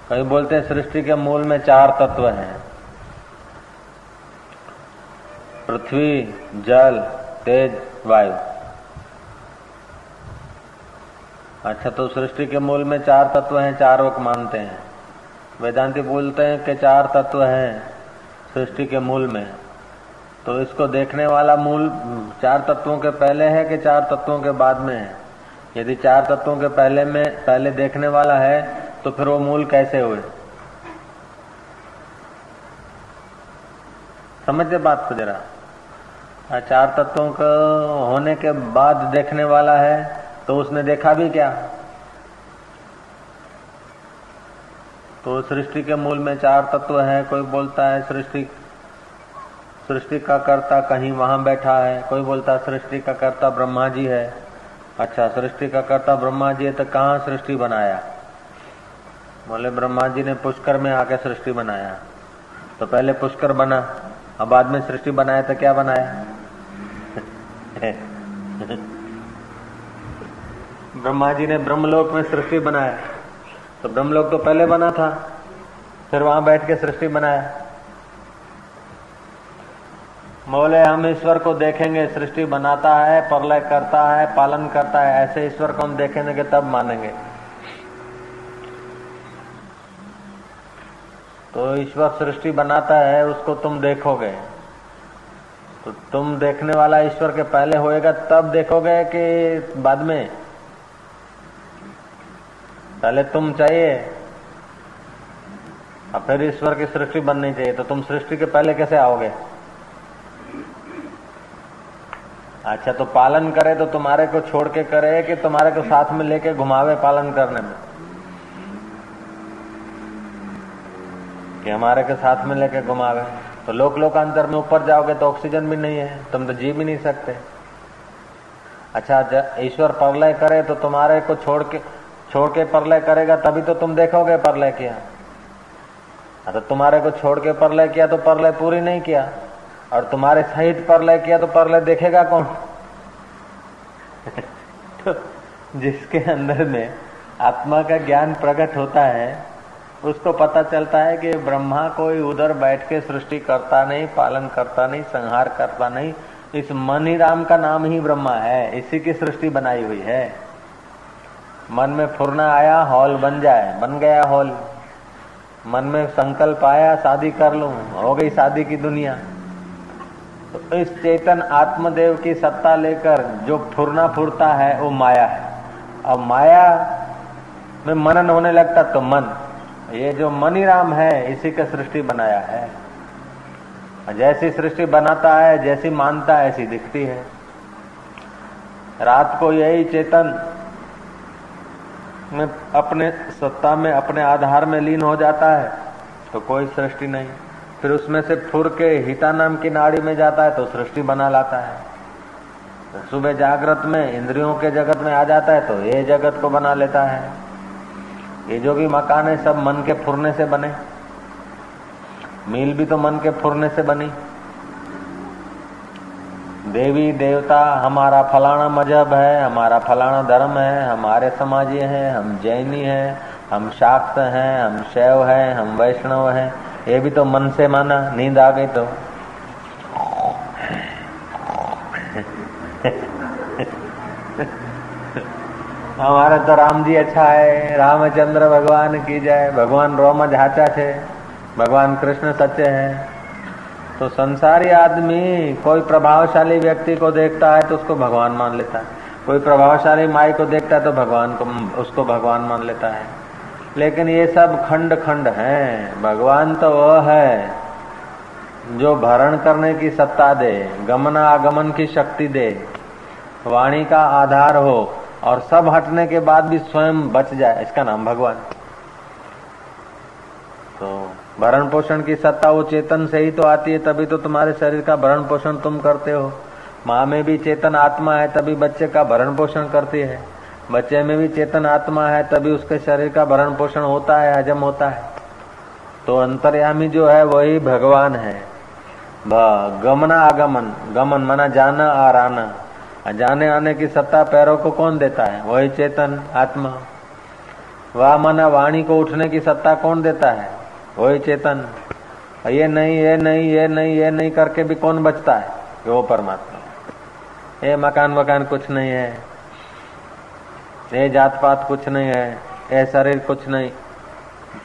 कई बोलते हैं, सृष्टि के मूल में चार तत्व हैं। पृथ्वी, जल, तेज, वायु। अच्छा तो सृष्टि के मूल में चार तत्व हैं, चार वक मानते हैं। वेदांति बोलते हैं कि चार तत्व हैं सृष्टि के मूल में। तो इसको देखने वाला मूल, चार तत्वों के पहले है कि चार तत्वों के बाद में है? यदि चार तत्वों के पहले में, पहले देखने वाला है तो फिर वो मूल कैसे हुए? समझे बात को जरा? चार तत्वों को होने के बाद देखने वाला है तो उसने देखा भी क्या? तो सृष्टि के मूल में चार तत्व है। कोई बोलता है सृष्टि सृष्टि का कर्ता कहीं वहाँ बैठा है। कोई बोलता है सृष्टि का कर्ता ब्रह्मा जी है। अच्छा सृष्टि का कर्ता ब्रह्मा जी है तो कहाँ सृष्टि बनाया? बोले ब्रह्मा जी ने पुष्कर में आके सृष्टि बनाया। तो पहले पुष्कर बना, अब बाद में सृष्टि बनाया तो क्या बनाया? <laughs> ब्रह्मा जी ने ब्रह्मलोक में सृष्टि बनाया। तो ब्रह्मलोक तो पहले बना था, फिर वहाँ बैठ के सृष्टि बनाया। बोले हम ईश्वर को देखेंगे, सृष्टि बनाता है, प्रलय करता है, पालन करता है, ऐसे ईश्वर को हम देखेंगे तब मानेंगे। तो ईश्वर सृष्टि बनाता है, उसको तुम देखोगे। तो तुम देखने वाला ईश्वर के पहले होएगा, तब देखोगे कि बाद में? पहले तुम चाहिए। और फिर ईश्वर की सृष्टि बननी चाहिए तो तुम सृष्टि के पहले कैसे आओगे? अच्छा तो पालन करे तो तुम्हारे को छोड़ के करे कि तुम्हारे को साथ में लेके घुमावे पालन करने में? कि हमारे के साथ में लेके घुमावे। तो लोक लोकांतर में ऊपर जाओगे तो ऑक्सीजन भी नहीं है, तुम तो जी भी नहीं सकते। अच्छा ईश्वर परलय करे तो तुम्हारे को छोड़ के छोड़ के परलय करेगा, तभी तो तुम देखोगे परलय किया। तो तुम्हारे को छोड़ के परलय किया तो परलय पूरी नहीं किया, और तुम्हारे सहित परलय किया तो परलय देखेगा कौन? <laughs> तो जिसके अंदर में आत्मा का ज्ञान प्रकट होता है, उसको पता चलता है कि ब्रह्मा कोई उधर बैठ के सृष्टि करता नहीं, पालन करता नहीं, संहार करता नहीं, इस मनी राम का नाम ही ब्रह्मा है, इसी की सृष्टि बनाई हुई है। मन में फुरना आया, हॉल बन जाए। बन गया हॉल। मन में संकल्प आया, शादी कर लू। हो गई शादी की दुनिया। तो इस चेतन आत्मदेव की सत्ता लेकर जो फुरना फुरता है, वो माया है। अब माया में मनन होने लगता तो मन। ये जो मनीराम है, इसी का सृष्टि बनाया है। जैसी सृष्टि बनाता है, जैसी मानता है, ऐसी दिखती है। रात को यही चेतन में अपने सत्ता में, अपने आधार में लीन हो जाता है तो कोई सृष्टि नहीं। फिर उसमें से फुर के हिता नाम की नाड़ी में जाता है तो सृष्टि बना लाता है। तो सुबह जागृत में, इंद्रियों के जगत में आ जाता है तो ये जगत को बना लेता है। ये जो भी मकान है, सब मन के फुरने से बने। मील भी तो मन के फुरने से बनी। देवी देवता, हमारा फलाना मज़हब है, हमारा फलाना धर्म है हमारे समाज ये हैं, हम जैनी हैं, हम शाक्त हैं, हम शैव हैं, हम वैष्णव हैं। ये भी तो मन से माना, नींद आ गई तो। हमारा तो राम जी अच्छा है, रामचंद्र भगवान की जय, भगवान रोम झाचा थे, भगवान कृष्ण सच्चे हैं। तो संसारी आदमी कोई प्रभावशाली व्यक्ति को देखता है तो उसको भगवान मान लेता है। कोई प्रभावशाली माई को देखता है तो भगवान को, उसको भगवान मान लेता है। लेकिन ये सब खंड खंड है। भगवान तो वह है जो भरण करने की सत्ता दे गमन आगमन की शक्ति दे, वाणी का आधार हो और सब हटने के बाद भी स्वयं बच जाए। इसका नाम भगवान। तो भरण पोषण की सत्ता वो चेतन से ही तो आती है, तभी तो तुम्हारे शरीर का भरण पोषण तुम करते हो। माँ में भी चेतन आत्मा है, तभी बच्चे का भरण पोषण करती है। बच्चे में भी चेतन आत्मा है, तभी उसके शरीर का भरण पोषण होता है, हजम होता है। तो अंतर्यामी जो है, वही भगवान है। गमना आगमन गमन माना जाना और आना जाने आने की सत्ता पैरों को कौन देता है? वही चेतन आत्मा। वाह माना वाणी को उठने की सत्ता कौन देता है? वही चेतन ये नहीं ये नहीं ये नहीं ये नहीं करके भी कौन बचता है वो परमात्मा ये मकान वकान कुछ नहीं है ये जात पात कुछ नहीं है ये शरीर कुछ नहीं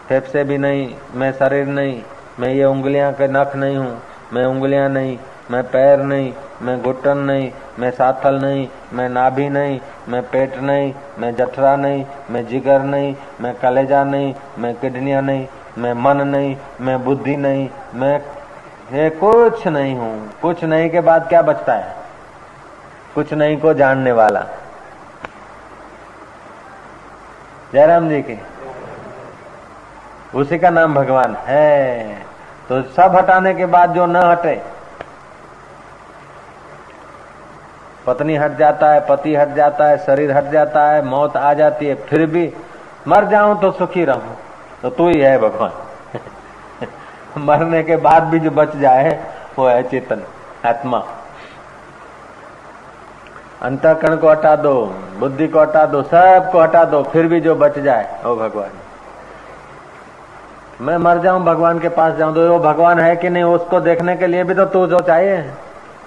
फेफसे भी नहीं मैं शरीर नहीं मैं ये उंगलियाँ के नख नहीं हूँ मैं उंगलियाँ नहीं मैं पैर नहीं मैं घुटन नहीं मैं साथल नहीं मैं नाभि नहीं मैं पेट नहीं मैं जठरा नहीं मैं जिगर नहीं मैं कलेजा नहीं मैं किडनियाँ नहीं मैं मन नहीं, मैं बुद्धि नहीं, मैं ये कुछ नहीं हूँ। कुछ नहीं के बाद क्या बचता है? कुछ नहीं को जानने वाला। जयराम जी के। उसी का नाम भगवान है। तो सब हटाने के बाद जो न हटे, पत्नी हट जाता है, पति हट जाता है, शरीर हट जाता है, मौत आ जाती है, फिर भी मर जाऊँ तो सुखी रहूँ। तो तू ही है भगवान। <laughs> मरने के बाद भी जो बच जाए, वो है चेतन, आत्मा। अंतकरण को हटा दो, बुद्धि को हटा दो, सबको हटा दो, फिर भी जो बच जाए वो भगवान। मैं मर जाऊँ, भगवान के पास जाऊँ तो वो भगवान है कि नहीं, उसको देखने के लिए भी तो तू जो चाहिए।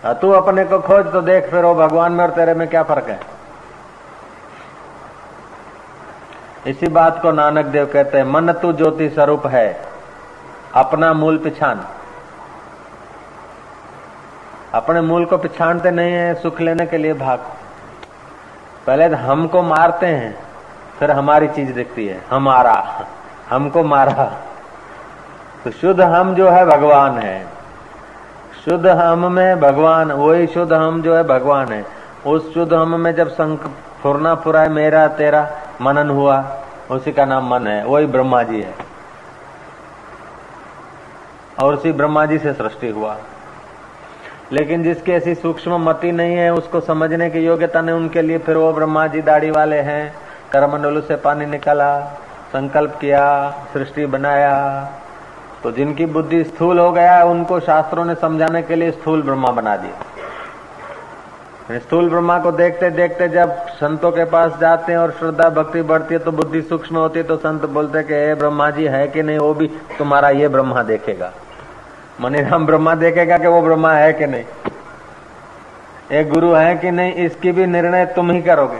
तू अपने को खोज तो देख, फिर वो भगवान में और तेरे में क्या फ़र्क है? इसी बात को नानक देव कहते हैं, मन तू ज्योति स्वरूप है, अपना मूल पिछान। अपने मूल को पिछानते नहीं है, सुख लेने के लिए भाग। पहले तो हमको मारते हैं, फिर हमारी चीज़ दिखती है, हमारा, हमको मारा। तो शुद्ध हम जो है, भगवान है। शुद्ध हम में भगवान, वही शुद्ध हम जो है, भगवान है। उस शुद्ध हम में जब संक फुरना फुराए मेरा तेरा मनन हुआ, उसी का नाम मन है, वही ब्रह्मा जी है। और उसी ब्रह्मा जी से सृष्टि हुआ। लेकिन जिसकी ऐसी सूक्ष्म मति नहीं है, उसको समझने की योग्यता नहीं, उनके लिए फिर वो ब्रह्मा जी दाढ़ी वाले हैं। करमंडल से पानी निकाला, संकल्प किया, सृष्टि बनाया। तो जिनकी बुद्धि स्थूल हो गया, उनको शास्त्रों ने समझाने के लिए स्थूल ब्रह्मा बना दिया। स्थूल ब्रह्मा को देखते देखते जब संतों के पास जाते हैं और श्रद्धा भक्ति बढ़ती है तो बुद्धि सूक्ष्म होती है तो संत बोलते कि हे ब्रह्मा जी, है कि नहीं? वो भी तुम्हारा ये ब्रह्मा देखेगा। मनीराम ब्रह्मा देखेगा कि वो ब्रह्मा है कि नहीं? एक गुरु है कि नहीं? इसकी भी निर्णय तुम ही करोगे।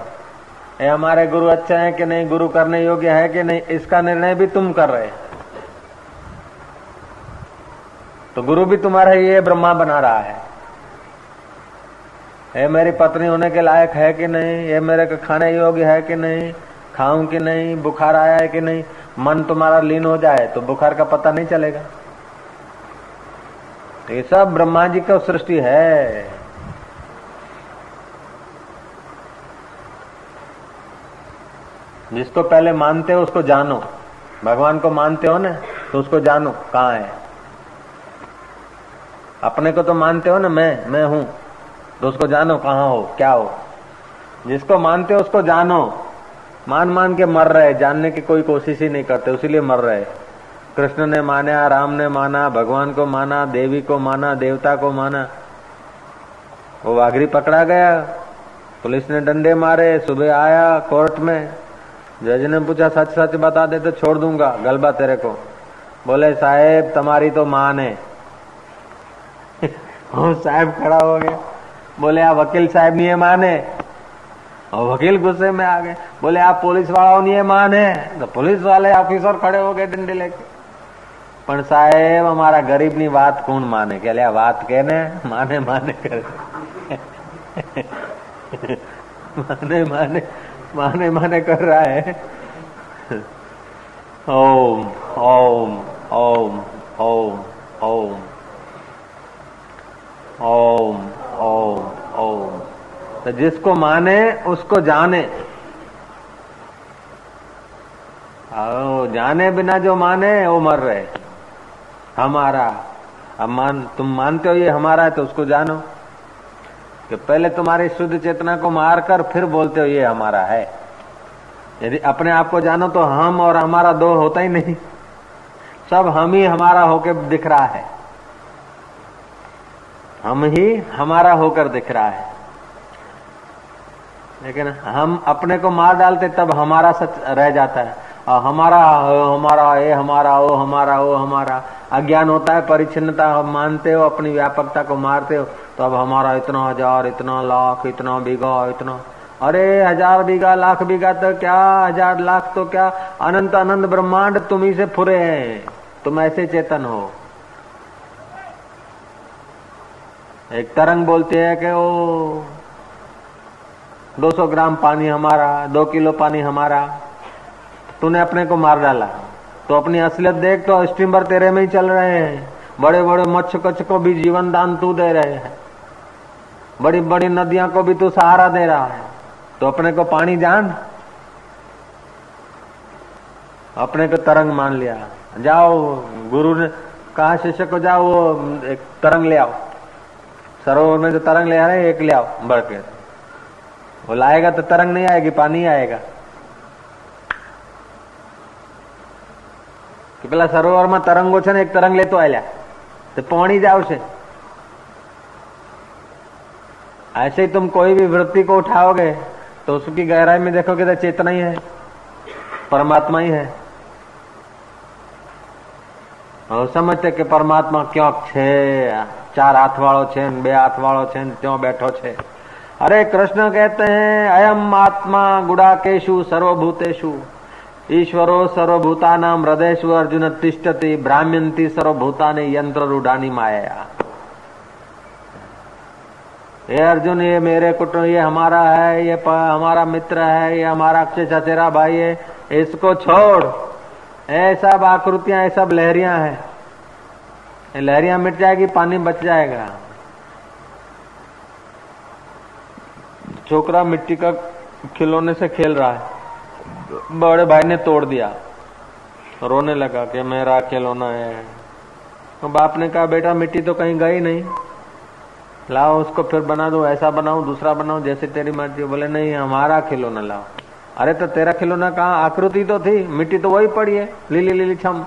ये हमारे गुरु अच्छे हैं कि नहीं? गुरु करने योग्य है कि नहीं? इसका निर्णय भी तुम कर रहे तो गुरु भी तुम्हारा ये ब्रह्मा बना रहा है। ये मेरी पत्नी होने के लायक है कि नहीं? ये मेरे को खाने योग्य है कि नहीं? खाऊं कि नहीं? बुखार आया है कि नहीं? मन तुम्हारा लीन हो जाए तो बुखार का पता नहीं चलेगा। ये सब ब्रह्मा जी का सृष्टि है। जिसको पहले मानते हो, उसको जानो। भगवान को मानते हो ना तो उसको जानो कहाँ है। अपने को तो मानते हो ना, मैं मैं हूँ। तो उसको जानो कहाँ हो, क्या हो। जिसको मानते हो उसको जानो। मान मान के मर रहे, जानने की कोई कोशिश ही नहीं करते उसीलिए मर रहे। कृष्ण ने माना, राम ने माना, भगवान को माना, देवी को माना, देवता को माना। वो वाघरी पकड़ा गया। पुलिस ने डंडे मारे, सुबह आया कोर्ट में। जज ने पूछा, सच सच बता दे तो छोड़ दूँगा, गलबा तेरे को। बोले, साहेब, तुम्हारी तो मान है। <laughs> साहेब खड़ा हो गया। बोले आप वकील साहब नहीं माने और वकील गुस्से में आ गए बोले आप पुलिस वालों ने माने तो पुलिस वाले ऑफिसर खड़े हो गए डंडे लेके પણ સાહેબ અમારા ગરીબની વાત કોણ માને કે આ વાત કે ને માને માને કરે माने माने माने माने कर रहा है ओम ओम ओम ओम ओम ओम ओम ओम। तो जिसको माने, उसको जाने। जाने बिना जो माने, वो मर रहे। हमारा। अब मान, तुम मानते हो ये हमारा है तो उसको जानो। कि पहले तुम्हारी शुद्ध चेतना को मारकर फिर बोलते हो ये हमारा है। यदि अपने आप को जानो तो हम और हमारा दो होता ही नहीं। सब हम ही हमारा होकर दिख रहा है। हम ही हमारा होकर दिख रहा है। लेकिन हम अपने को मार डालते तब हमारा सच रह जाता है। और हमारा हमारा ये हमारा वो हमारा वो हमारा। अज्ञान होता है परिचिनता मानते हो, अपनी व्यापकता को मारते हो तो अब हमारा इतना हज़ार, इतना लाख, इतना बीघा, इतना। अरे, हज़ार बीघा, लाख बीघा तो क्या, हज़ार लाख तो क्या? अनंत अनंत ब्रह्मांड तुम ही से फुरे हैं। तुम ऐसे चेतन हो। एक तरंग बोलती है कि वो 200 ग्राम पानी हमारा, दो किलो पानी हमारा, तूने अपने को मार डाला। तो अपनी असलियत देख तो स्टीमर तेरे में ही चल रहे हैं। बड़े बड़े मच्छ कच्छ को भी जीवन दान तू दे रहे हैं। बड़ी बड़ी नदियाँ को भी तू सहारा दे रहा है। तो अपने को पानी जान। अपने को तरंग मान लिया। जाओ, गुरु ने, कहा शिष्य को जाओ, वो एक तरंग ले आओ। सरोवर में जो तरंग ले आ रहे एक ले आओ बढ़ के वो लाएगा तो तरंग नहीं आएगी पानी आएगा કે પેલા સરોવરમાં તરંગો છે ને એક તરંગ લેતો આલ્યા तो पानी जाओ से ऐसे ही तुम कोई भी वृत्ति को उठाओगे तो उसकी गहराई में देखोगे तो चेतना ही है परमात्मा ही है और समझते कि परमात्मा क्यों छे चार हाथ છે ને बे હાથવાળો છે ને ત્યાં બેઠો છે. અરે કૃષ્ણ કહેતે હૈ, અયમ આત્મા ગુડાકેશુ સર્વભૂતેશુ. ईश्वरो सर्वभूताना हृदयेश्व अर्जुन तिष्ठति सर्वभूता ने यंत्र रूढ़ानी माया ये अर्जुन ये मेरे कुटुंब ये हमारा है ये हमारा मित्र है ये हमारा चचेरा भाई है इसको छोड़ ऐसा आकृतियाँ ये सब लहरियाँ हैं लहरियाँ मिट जाएगी, पानी बच जाएगा। छोकरा मिट्टी का खिलौने से खेल रहा है। बड़े भाई ने तोड़ दिया। रोने लगा कि मेरा खिलौना है। तो बाप ने कहा, बेटा, मिट्टी तो कहीं गई नहीं। लाओ उसको, फिर बना दो, ऐसा बनाओ दूसरा बनाओ जैसे तेरी मर्ज़ी। बोले, नहीं, हमारा खिलौना लाओ। अरे तो तेरा खिलौना कहा? आकृति तो थी, मिट्टी तो वही पड़ी है, लीली लीली, छम।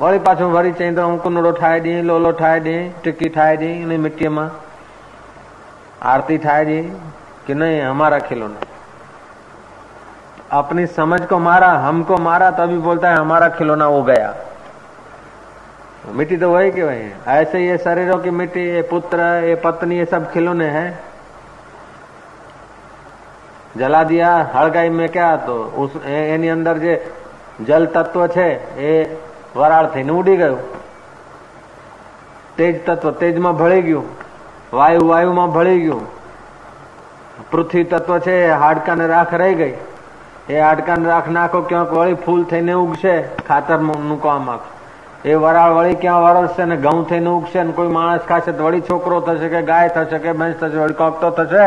वही पाछो वरी चई तो कुनड़ो ठाहे दी लोलो ठाहे दी टिक्की ठाहे दी इन मिट्टी में आरती ठाहे दी कि नहीं हमारा खिलौना अपनी समझ को मारा हमको मारा तभी बोलता है हमारा खिलौना हो गया मिट्टी तो वही के वही ऐसे ये शरीरों की मिट्टी ये पुत्र ये पत्नी ये सब खिलौने हैं जला दिया हड़गाई में क्या तो उस એની અંદર જે જલ તત્વ છે એ વરાળ થઈને ઉડી ગયું. તેજ તત્વ તેજમાં ભળી ગયું. વાયુ વાયુમાં ભળી ગયું. પૃથ્વી તત્વ છે, એ હાડકાને રાખ રહી ગઈ. એ હાડકાને રાખ નાખો, ક્યાંક વળી ફૂલ થઈને ઉગશે ખાતર મૂકવામાં એ વરાળ વળી ક્યાં વરસશે ને ઘઉં થઈને ઉગશે ને કોઈ માણસ ખાશે તો વળી છોકરો થશે કે ગાય થશે કે ભેંસ થશે, વળી કોક તો થશે.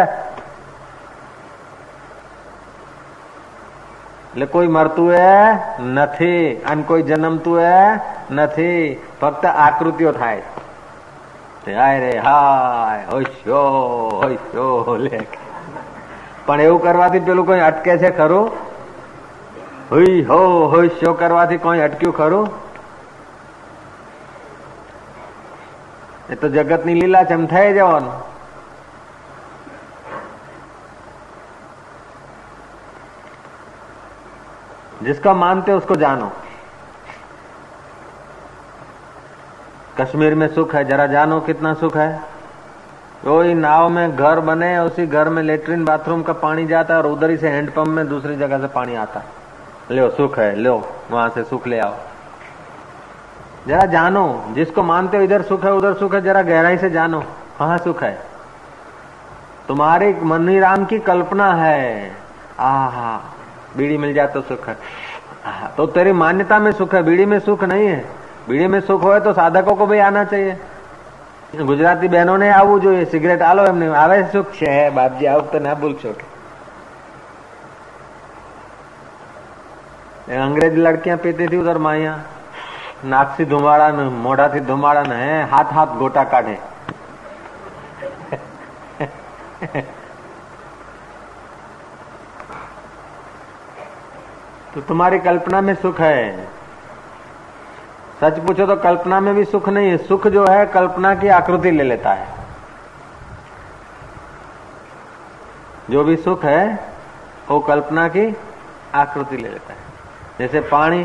એટલે કોઈ મરતું એ નથી, અને કોઈ જન્મતું એ નથી. ફક્ત આકૃતિઓ થાય. રે, હાય, હોશ્યો હોશ્યો લે પણ એવું કરવાથી પેલું કોઈ અટકે છે ખરું? હુઈ હો હોય શો કરવાથી કોઈ અટક્યું ખરું? એ તો જગતની લીલા છે, એમ થઈ જવાનું. जिसका मानते उसको जानो। कश्मीर में सुख है, जरा जानो कितना सुख है। कोई नाव में घर बने, उसी घर में लेटरिन बाथरूम का पानी जाता है और उधर ही से हैंडपंप में दूसरी जगह से पानी आता है। लो, सुख है, लो, वहाँ से सुख ले आओ। जरा जानो, जिसको मानते हो इधर सुख है, उधर सुख है, जरा गहराई से जानो, कहा सुख है? तुम्हारे मनी राम की कल्पना है। आहा। बीड़ी मिल जाए तो सुख है तो तेरी मान्यता में सुख है बीड़ी में सुख नहीं है बीड़ी में सुख हो तो साधकों को भी आना चाहिए ગુજરાતી બહેનોને આવવું જોઈએ સિગરેટ આલો એમને આવે સુખ છે બાપજી આવું તો ના ભૂલશો અંગ્રેજ લડકિયા પીતી હતી ઉધર માયા નાકથી ધુમાડા ને મોઢાથી ધુમાડા ને હે હાથ હાથ ગોટા કાઢે तो तुम्हारी कल्पना में सुख है सच पूछो तो कल्पना में भी सुख नहीं है सुख जो है कल्पना की आकृति ले लेता है जो भी सुख है वो कल्पना की आकृति ले लेता है जैसे पानी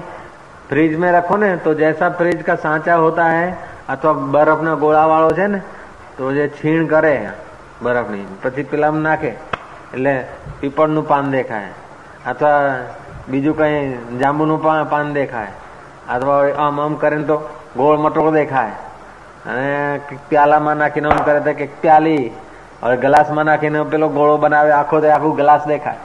फ्रिज में रखो ने तो जैसा फ्रिज का सांचा होता है अथवा बर्फ ना गोला वालो છે ને તો જે છીણ કરે બરફની પછી પેલા નાખે એટલે પીપળનું પાન દેખાય અથવા બીજું કઈ જાંબુનું પાન દેખાય. અથવા આમ આમ तो गोल ગોળ મટોળ દેખાય. અને પ્યાલામાં નાખીને આમ કરે તો કે પ્યાલી. હવે ગ્લાસમાં નાખીને પેલો ગોળો બનાવે, આખો તો આખું ગ્લાસ દેખાય.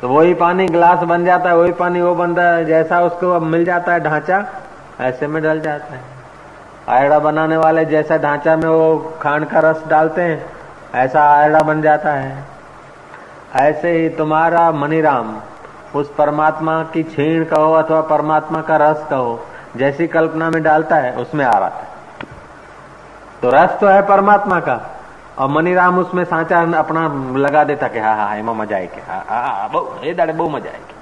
तो वही पानी ग्लास बन जाता है वही पानी वो बनता है जैसा उसको मिल जाता है ढांचा ऐसे में डल जाता है आयड़ा बनाने वाले जैसा ढांचा में वो खांड का रस डालते हैं ऐसा आयड़ा बन जाता है ऐसे ही तुम्हारा मनीराम उस परमात्मा की छीण कहो अथवा परमात्मा का रस कहो जैसी कल्पना में डालता है उसमें आ रहा है तो रस तो है परमात्मा का और मनीराम उसमें सांचा अपना लगा देता કે હા હા એમાં મજા આવી કે હા હા બહુ એ દાડે બહુ મજા આવી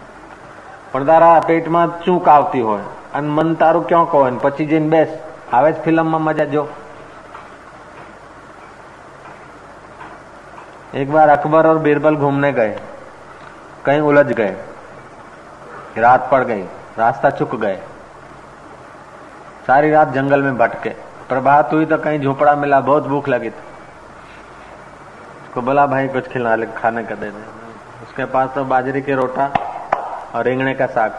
પણ તારા પેટમાં ચૂક આવતી હોય અને મન તારું ક્યાં કહો ને પછી જઈને બેસ આવે જ ફિલ્મમાં મજા જો एक बार अकबर और बीरबल घूमने गए कहीं उलझ गए रात पड़ गई, रास्ता चुक गए। सारी रात जंगल में भटके। प्रभात हुई तो कहीं झोपड़ा मिला, बहुत भूख लगी थी। उसको बोला, भाई, कुछ खिला ले खाने का दे दे। उसके पास तो बाजरे के रोटा और रिंगणे का साग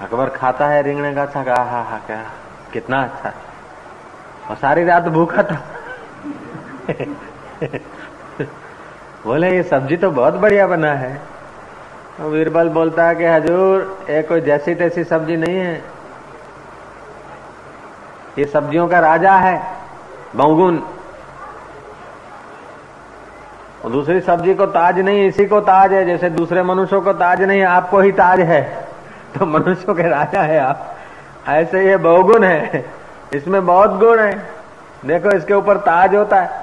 अकबर खाता है रिंगणे का साग हा हा, क्या, कितना अच्छा। और सारी रात भूखा था। <laughs> बोले, ये सब्ज़ी तो बहुत बढ़िया बना है। तो बीरबल बोलता है कि हजूर, ये कोई जैसी तैसी सब्ज़ी नहीं है। ये सब्जियों का राजा है बहुगुन दूसरी सब्ज़ी को ताज नहीं, इसी को ताज है, जैसे दूसरे मनुष्यों को ताज नहीं, आपको ही ताज है। <laughs> तो मनुष्यों के राजा है आप। ऐसे ये बहुगुण है। इसमें बहुत गुण है। देखो, इसके ऊपर ताज होता है।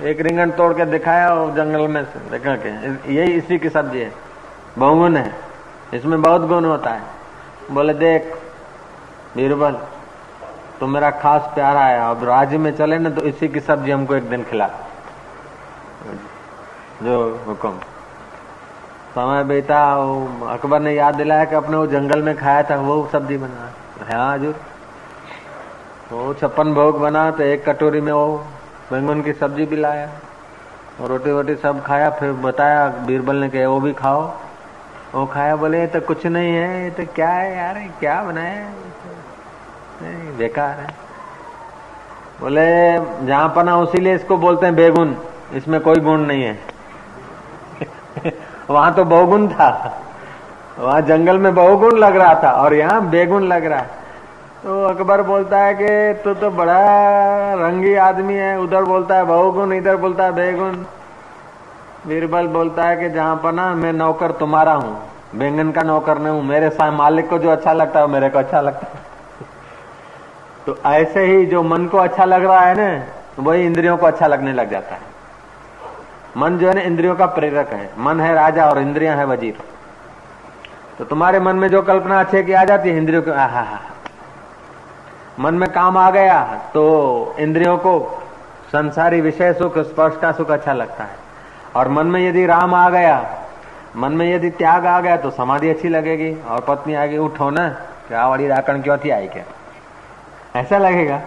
एक रिंगन तोड़ के दिखाया और जंगल में से देखा के यही इसी की सब्ज़ी है, बहुगुण है। इसमें बहुत गुण होता है। बोले, देख, बीरबल तो मेरा खास प्यारा है, अब राज्य में चले ना तो इसी की सब्ज़ी हमको एक दिन खिला। जो हुक्म। समय बेटा, वो अकबर ने याद दिलाया कि अपने वो जंगल में खाया था, वो सब्ज़ी बना। हाँ हजूर। वो छप्पन भोग बना तो एक कटोरी में वो बैंगन की सब्ज़ी भी लाया, और रोटी वोटी सब खाया, फिर बताया, बीरबल ने कहा वो भी खाओ। वो खाया, बोले तो कुछ नहीं है तो क्या है यार क्या बनाया नहीं, बेकार है। बोले, जहाँ पना, उसीलिए इसको बोलते हैं बेगुन, इसमें कोई गुण नहीं है। <laughs> वहाँ तो बहुगुण था, वहाँ जंगल में बहुगुण लग रहा था, और यहाँ बेगुन लग रहा है। तो अकबर बोलता है कि तू तो बड़ा रंगी आदमी है, उधर बोलता है बहुगुण, इधर बोलता है बेगुण। बीरबल बोलता है कि जहाँ पर ना मैं नौकर तुम्हारा हूँ, बैंगन का नौकर नहीं हूँ, मेरे साथ मालिक को जो अच्छा लगता है मेरे को अच्छा लगता है। <laughs> तो ऐसे ही जो मन को अच्छा लग रहा है ना, वही इंद्रियों को अच्छा लगने लग जाता है। मन जो है ना, इंद्रियों का प्रेरक है। मन है राजा और इंद्रिया है वज़ीर। तो तुम्हारे मन में जो कल्पना अच्छे की आ जाती है, इंद्रियों को, आहा हा। मन में काम आ गया तो इंद्रियों को संसारी विषय सुख स्पर्श का सुख अच्छा लगता है और मन में यदि राम आ गया मन में यदि त्याग आ गया तो समाधि अच्छी लगेगी और पत्नी आगे उठो ना क्या वाली राकण क्यों थी आई क्या ऐसा लगेगा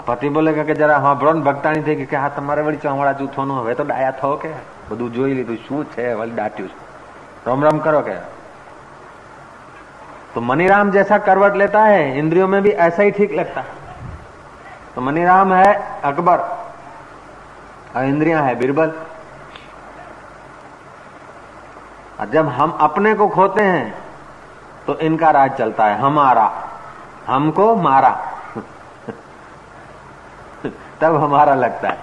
પતિ બોલેગા કે જરા સાંભળો ને ભક્તાણી થઈ ગઈ કે હા તમારે વળી ચોવાળા જૂથોનું હવે તો ડાયા થો કે બધું જોઈ લીધું શું છે વળી દાટ્યું છે રમ रम करो क्या तो मनीराम जैसा करवट लेता है, इंद्रियों में भी ऐसा ही ठीक लगता है। तो मनीराम है अकबर, और इंद्रिया है बीरबल। और जब हम अपने को खोते हैं तो इनका राज चलता है, हमारा, हमको मारा। <laughs> तब हमारा लगता है।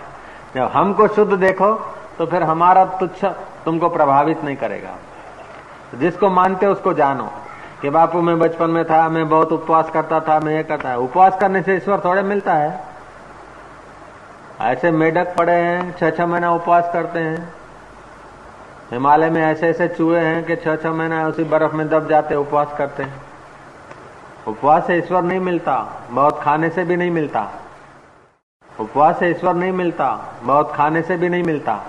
जब हमको शुद्ध देखो तो फिर हमारा तुच्छ तुमको प्रभावित नहीं करेगा। जिसको मानते उसको जानो। कि बापू, मैं बचपन में था, मैं बहुत उपवास करता था, मैं ये करता है। उपवास करने से ईश्वर थोड़े मिलता है। ऐसे मेढक पड़े हैं छह छह महीना उपवास करते हैं। हिमालय में ऐसे ऐसे चूहे हैं कि छह छह महीना उसी बर्फ़ में दब जाते, उपवास करते हैं। उपवास से ईश्वर नहीं मिलता, बहुत खाने से भी नहीं मिलता। उपवास से ईश्वर नहीं मिलता, बहुत खाने से भी नहीं मिलता।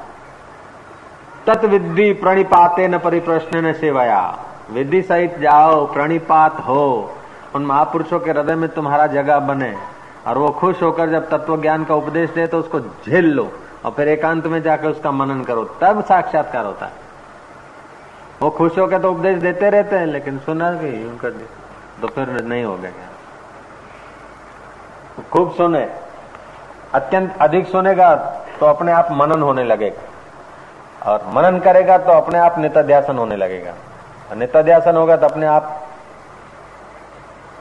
तत्विद्धि प्रणिपाते न परिप्रश्न न सेवाया। विधि सहित जाओ, प्रणिपात हो। उन महापुरुषों के हृदय में तुम्हारा जगह बने। और वो खुश होकर जब तत्व ज्ञान का उपदेश दे तो उसको झेल लो। और फिर एकांत में जाकर उसका मनन करो। तब साक्षात्कार होता है। वो खुश होकर तो उपदेश देते रहते हैं, लेकिन सुना कि उनका तो फिर नहीं हो गया। खूब सुने। अत्यंत अधिक सुनेगा तो अपने आप मनन होने लगेगा। और मनन करेगा तो अपने आप नित्यासन होने लगेगा। नित्यासन होगा तो अपने आप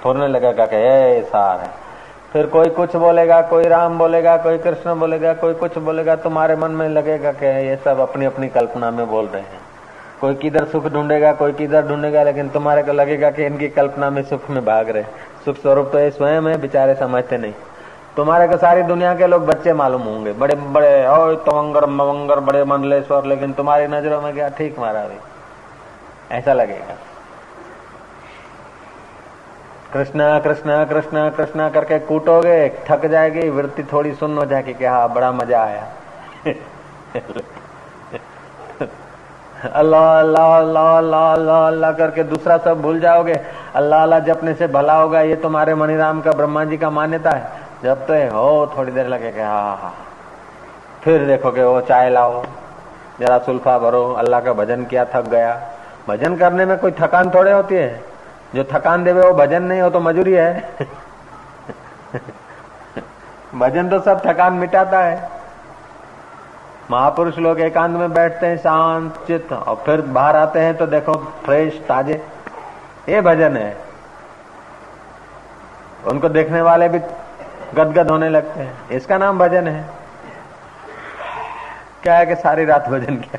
थोड़ने लगेगा कि ये सार है। फिर कोई कुछ बोलेगा, कोई राम बोलेगा, कोई कृष्ण बोलेगा, कोई कुछ बोलेगा, तुम्हारे मन में लगेगा कि ये सब अपनी अपनी कल्पना में बोल रहे हैं। कोई किधर सुख ढूंढेगा, कोई किधर ढूंढेगा, लेकिन तुम्हारे को लगेगा कि इनकी कल्पना में सुख में भाग रहे सुख स्वरूप तो ये स्वयं है, बेचारे समझते नहीं। तुम्हारे को सारी दुनिया के लोग बच्चे मालूम होंगे। बड़े बड़े ओ तवंगर मवंगर बड़े मंडलेश्वर लेकिन तुम्हारी नज़रों में क्या? ठीक मारा भी ऐसा लगेगा। कृष्णा कृष्णा कृष्णा कृष्णा करके कूटोगे थक जाएगी, वृत्ति थोड़ी सुन हो जाएगी कि हाँ बड़ा मज़ा आया। अल्लाह अल्लाह अल्लाह अल्लाह अल्लाह अल्लाह करके दूसरा सब भूल जाओगे। अल्लाह अल्लाह जपने से भला होगा, ये तुम्हारे मणिराम का ब्रह्मा जी का मान्यता है। जब तो हो, थोड़ी देर लगेगा हाँ हाँ फिर देखोगे वो चाय लाओ, जरा सुल्फा भरो, अल्लाह का भजन किया, थक गया। भजन करने में कोई थकान थोड़े होती है? जो थकान देवे वो भजन नहीं हो तो मजूरी है। <laughs> भजन तो सब थकान मिटाता है। महापुरुष लोग एकांत में बैठते हैं, शांत, चित्त, और फिर बाहर आते हैं तो देखो, फ्रेश, ताजे। ये भजन है। उनको देखने वाले भी गदगद होने लगते हैं। इसका नाम भजन है। क्या है कि सारी रात भजन किया?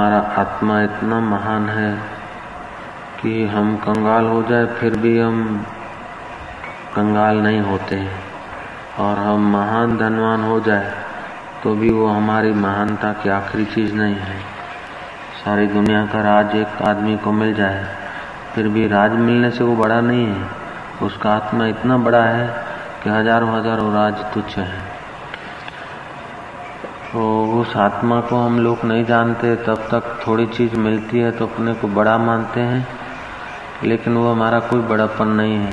हमारा आत्मा इतना महान है कि हम कंगाल हो जाए, फिर भी हम कंगाल नहीं होते हैं। और हम महान धनवान हो जाए तो भी वो हमारी महानता की आखिरी चीज़ नहीं है। सारी दुनिया का राज एक आदमी को मिल जाए, फिर भी राज मिलने से वो बड़ा नहीं है। उसका आत्मा इतना बड़ा है कि हज़ारों हज़ारों राज तुच्छ है। तो उस आत्मा को हम लोग नहीं जानते, तब तक थोड़ी चीज़ मिलती है तो अपने को बड़ा मानते हैं, लेकिन वो हमारा कोई बड़ापन नहीं है।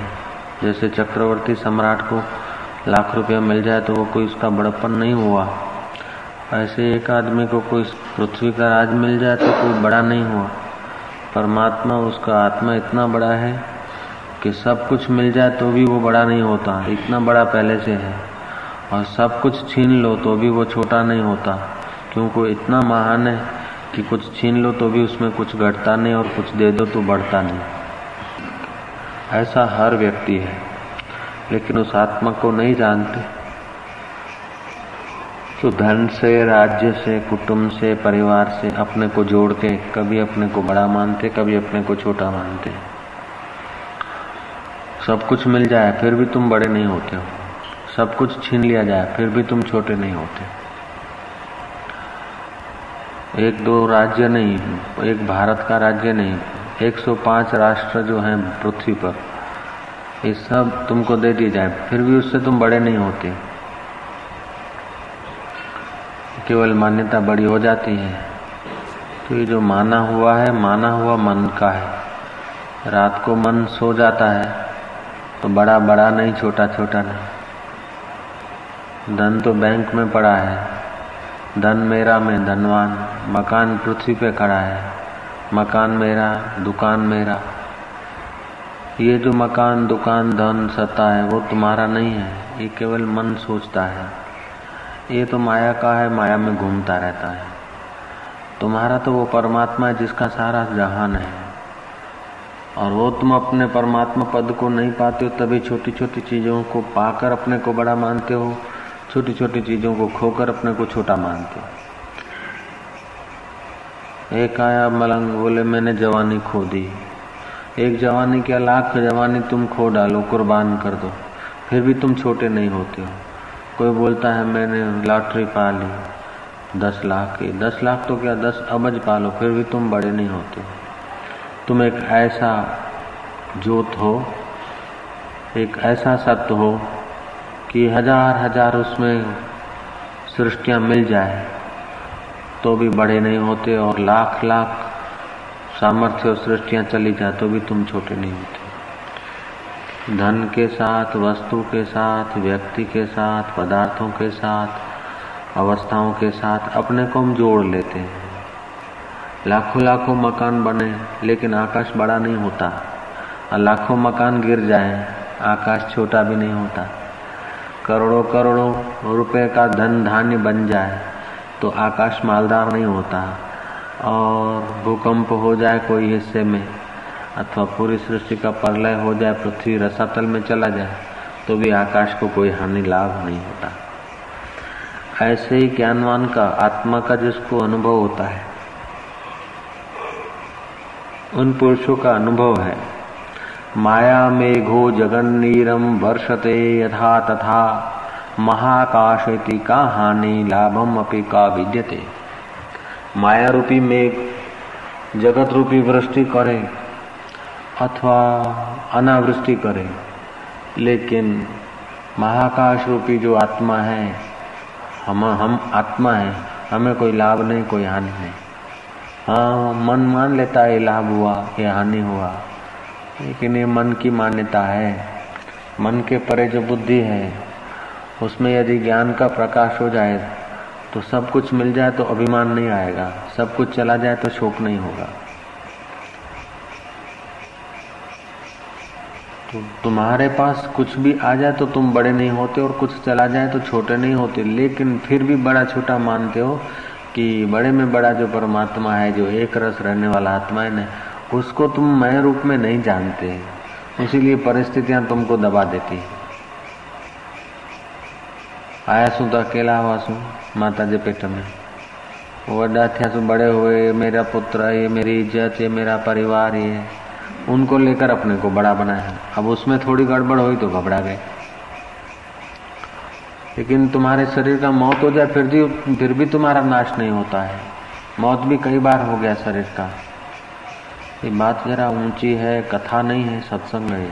जैसे चक्रवर्ती सम्राट को लाख रुपया मिल जाए तो वो कोई उसका बड़प्पन नहीं हुआ। ऐसे एक आदमी को कोई पृथ्वी का राज मिल जाए तो कोई बड़ा नहीं हुआ। परमात्मा उसका आत्मा इतना बड़ा है कि सब कुछ मिल जाए तो भी वो बड़ा नहीं होता, इतना बड़ा पहले से है। और सब कुछ छीन लो तो भी वो छोटा नहीं होता। क्योंकि इतना महान है कि कुछ छीन लो तो भी उसमें कुछ घटता नहीं और कुछ दे दो तो बढ़ता नहीं। ऐसा हर व्यक्ति है, लेकिन उस आत्मा को नहीं जानते। तो धन से, राज्य से, कुटुंब से, परिवार से अपने को जोड़ के कभी अपने को बड़ा मानते, कभी अपने को छोटा मानते। सब कुछ मिल जाए, फिर भी तुम बड़े नहीं होते हो। सब कुछ छीन लिया जाए, फिर भी तुम छोटे नहीं होते। एक दो राज्य नहीं, एक भारत का राज्य नहीं 105 राष्ट्र जो हैं पृथ्वी पर, ये सब तुमको दे दिए जाए, फिर भी उससे तुम बड़े नहीं होते। केवल मान्यता बड़ी हो जाती है। तो ये जो माना हुआ है, माना हुआ मन का है। रात को मन सो जाता है तो बड़ा बड़ा नहीं, छोटा छोटा नहीं। धन तो बैंक में पड़ा है। धन मेरा में धनवान, मकान पृथ्वी पे खड़ा है। मकान मेरा, दुकान मेरा। ये जो मकान, दुकान, धन, सत्ता है, वो तुम्हारा नहीं है। ये केवल मन सोचता है। ये तो माया का है, माया में घूमता रहता है। तुम्हारा तो वो परमात्मा है जिसका सारा जहान है। और वो तुम अपने परमात्मा पद को नहीं पाते हो, तभी छोटी छोटी चीज़ों को पाकर अपने को बड़ा मानते हो। छोटी छोटी चीज़ों को खोकर अपने को छोटा मानते एक आया मलंग, बोले, मैंने जवानी खो दी। एक जवानी क्या, लाख जवानी तुम खो डालो, कुर्बान कर दो। फिर भी तुम छोटे नहीं होते हो। कोई बोलता है, मैंने लॉटरी पा ली, दस लाख की। दस लाख तो क्या, दस अबज पा लो, फिर भी तुम बड़े नहीं होते तुम एक ऐसा जोत हो, एक ऐसा सत्य हो कि हज़ार हज़ार उसमें सृष्टियाँ मिल जाए तो भी बड़े नहीं होते और लाख लाख सामर्थ्य और सृष्टियाँ चली जाए तो भी तुम छोटे नहीं होते। धन के साथ, वस्तु के साथ, व्यक्ति के साथ, पदार्थों के साथ, अवस्थाओं के साथ अपने को हम जोड़ लेते हैं। लाखों लाखों मकान बने, लेकिन आकाश बड़ा नहीं होता। और लाखों मकान गिर जाए, आकाश छोटा भी नहीं होता। करोड़ों करोड़ों रुपए का धन धान्य बन जाए तो आकाश मालदार नहीं होता और भूकंप हो जाए कोई हिस्से में अथवा पूरी सृष्टि का प्रलय हो जाए, पृथ्वी रसातल में चला जाए तो भी आकाश को कोई हानि लाभ नहीं होता। ऐसे ही ज्ञानवान का आत्मा का जिसको अनुभव होता है, उन पुरुषों का अनुभव है। माया मेघो जगन नीरम वर्षते यथा तथा। महाकाशति का हानि लाभम अपि का विद्यते। माया रूपी मेघ जगत रूपी वृष्टि करे अथवा अनावृष्टि करे, लेकिन महाकाश रूपी जो आत्मा है, हम हम आत्मा है, हमें कोई लाभ नहीं, कोई हानि नहीं। हाँ मन मान लेता है, लाभ हुआ ये हानि हुआ। लेकिन ये मन की मान्यता है। मन के परे जो बुद्धि है, उसमें यदि ज्ञान का प्रकाश हो जाए तो सब कुछ मिल जाए तो अभिमान नहीं आएगा। सब कुछ चला जाए तो शोक नहीं होगा। तो तुम्हारे पास कुछ भी आ जाए तो तुम बड़े नहीं होते और कुछ चला जाए तो छोटे नहीं होते। लेकिन फिर भी बड़ा छोटा मानते हो कि बड़े में बड़ा जो परमात्मा है, जो एक रस रहने वाला आत्मा है ना उसको तुम मैं रूप में नहीं जानते। इसीलिए परिस्थितियाँ तुमको दबा देती है। आया शू तो अकेला हुआ शू माता जे पेट में। वॾा सो बड़े हुए मेरा पुत्र, ये मेरी इज़्ज़त, ये मेरा परिवार, ये उनको लेकर अपने को बड़ा बनाया अब उसमें थोड़ी गड़बड़ हुई तो घबरा गए। लेकिन तुम्हारे शरीर का मौत हो जाए, फिर भी फिर भी तुम्हारा नाश नहीं होता है। मौत भी कई बार हो गया शरीर का। ये बात जरा ऊँची है, कथा नहीं है, सत्संग है।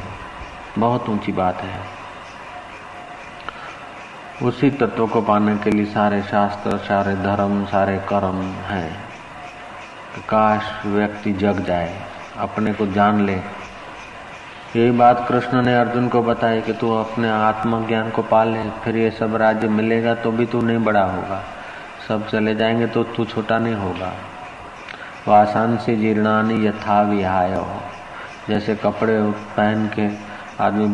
बहुत ऊँची बात है। उसी तत्व को पाने के लिए सारे शास्त्र, सारे धर्म, सारे कर्म हैं। काश व्यक्ति जग जाए, अपने को जान ले। यही बात कृष्ण ने अर्जुन को बताई कि तू अपने आत्मज्ञान को पाल ले, फिर ये सब राज्य मिलेगा तो भी तू नहीं बड़ा होगा। सब चले जाएँगे तो तू छोटा नहीं होगा। वासान से जीर्णानी यथा विहाय। हो जैसे कपड़े पहन के आदमी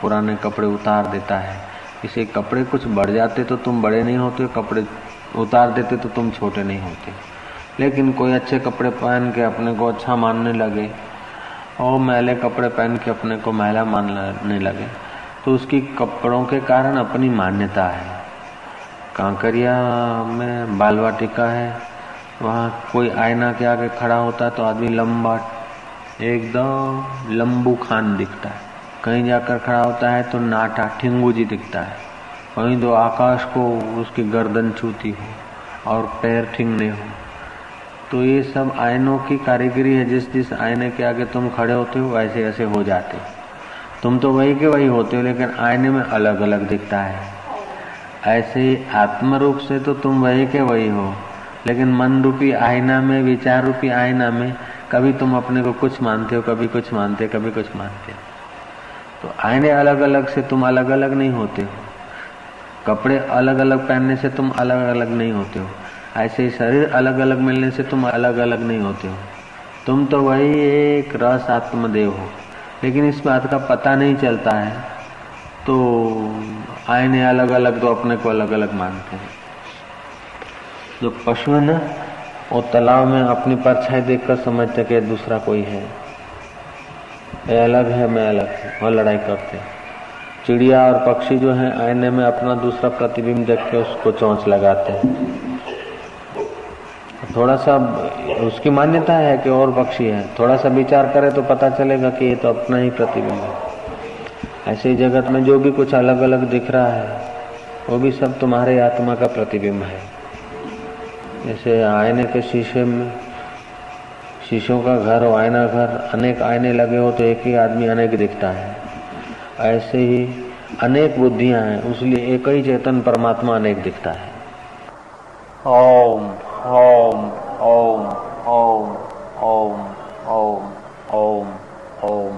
पुराने कपड़े उतार देता है। इसे कपड़े कुछ बढ़ जाते तो तुम बड़े नहीं होते, कपड़े उतार देते तो तुम छोटे नहीं होते। लेकिन कोई अच्छे कपड़े पहन के अपने को अच्छा मानने लगे और मैले कपड़े पहन के अपने को महिला मानने लगे तो उसकी कपड़ों के कारण अपनी मान्यता है। कांकरिया में बालवा बालवाटिका है वहाँ कोई आईना के आगे खड़ा होता है तो आदमी लंबा, एकदम लंबू खान दिखता है। कहीं जाकर खड़ा होता है तो नाटा ठिंगू जी दिखता है। कहीं तो आकाश को उसकी गर्दन छूती हो और पैर ठिंगने हो। तो ये सब आयनों की कारीगरी है। जिस जिस आईने के आगे तुम खड़े होते हो, वैसे ऐसे हो जाते हो। तुम तो वही के वही होते हो, लेकिन आईने में अलग अलग दिखता है। ऐसे ही आत्म रूप से तो तुम वही के वही हो। लेकिन मन रूपी आईना में विचार रूपी आईना में, कभी तुम अपने को कुछ मानते हो, कभी कुछ मानते हो, कभी कुछ मानते हो। तो आईने अलग अलग से तुम अलग अलग नहीं होते हो। कपड़े अलग अलग पहनने से तुम अलग अलग नहीं होते हो। ऐसे ही शरीर अलग अलग मिलने से तुम अलग अलग नहीं होते हो। तुम तो वही एक रस आत्मदेव हो। लेकिन इस बात का पता नहीं चलता है। तो आईने अलग अलग तो अपने को अलग अलग मानते हैं। जो पशु है ना, वो तालाब में अपनी परछाई देखकर समझते कि दूसरा कोई है। ये अलग है, मैं अलग है, और लड़ाई करते चिड़िया और पक्षी जो है, आईने में अपना दूसरा प्रतिबिंब देख के उसको चौंच लगाते हैं। थोड़ा सा उसकी मान्यता है कि और पक्षी है। थोड़ा सा विचार करे तो पता चलेगा कि ये तो अपना ही प्रतिबिंब है। ऐसे ही जगत में जो भी कुछ अलग अलग दिख रहा है, वो भी सब तुम्हारे आत्मा का प्रतिबिंब है। जैसे आईने के शीशे में, शीशों का घर हो आईना घर, अनेक आईने लगे हो तो एक ही आदमी अनेक दिखता है। ऐसे ही अनेक बुद्धियाँ हैं, उसलिए एक ही चेतन परमात्मा अनेक दिखता है। ओम ओम ओम ओम ओम ओम ओम ओम।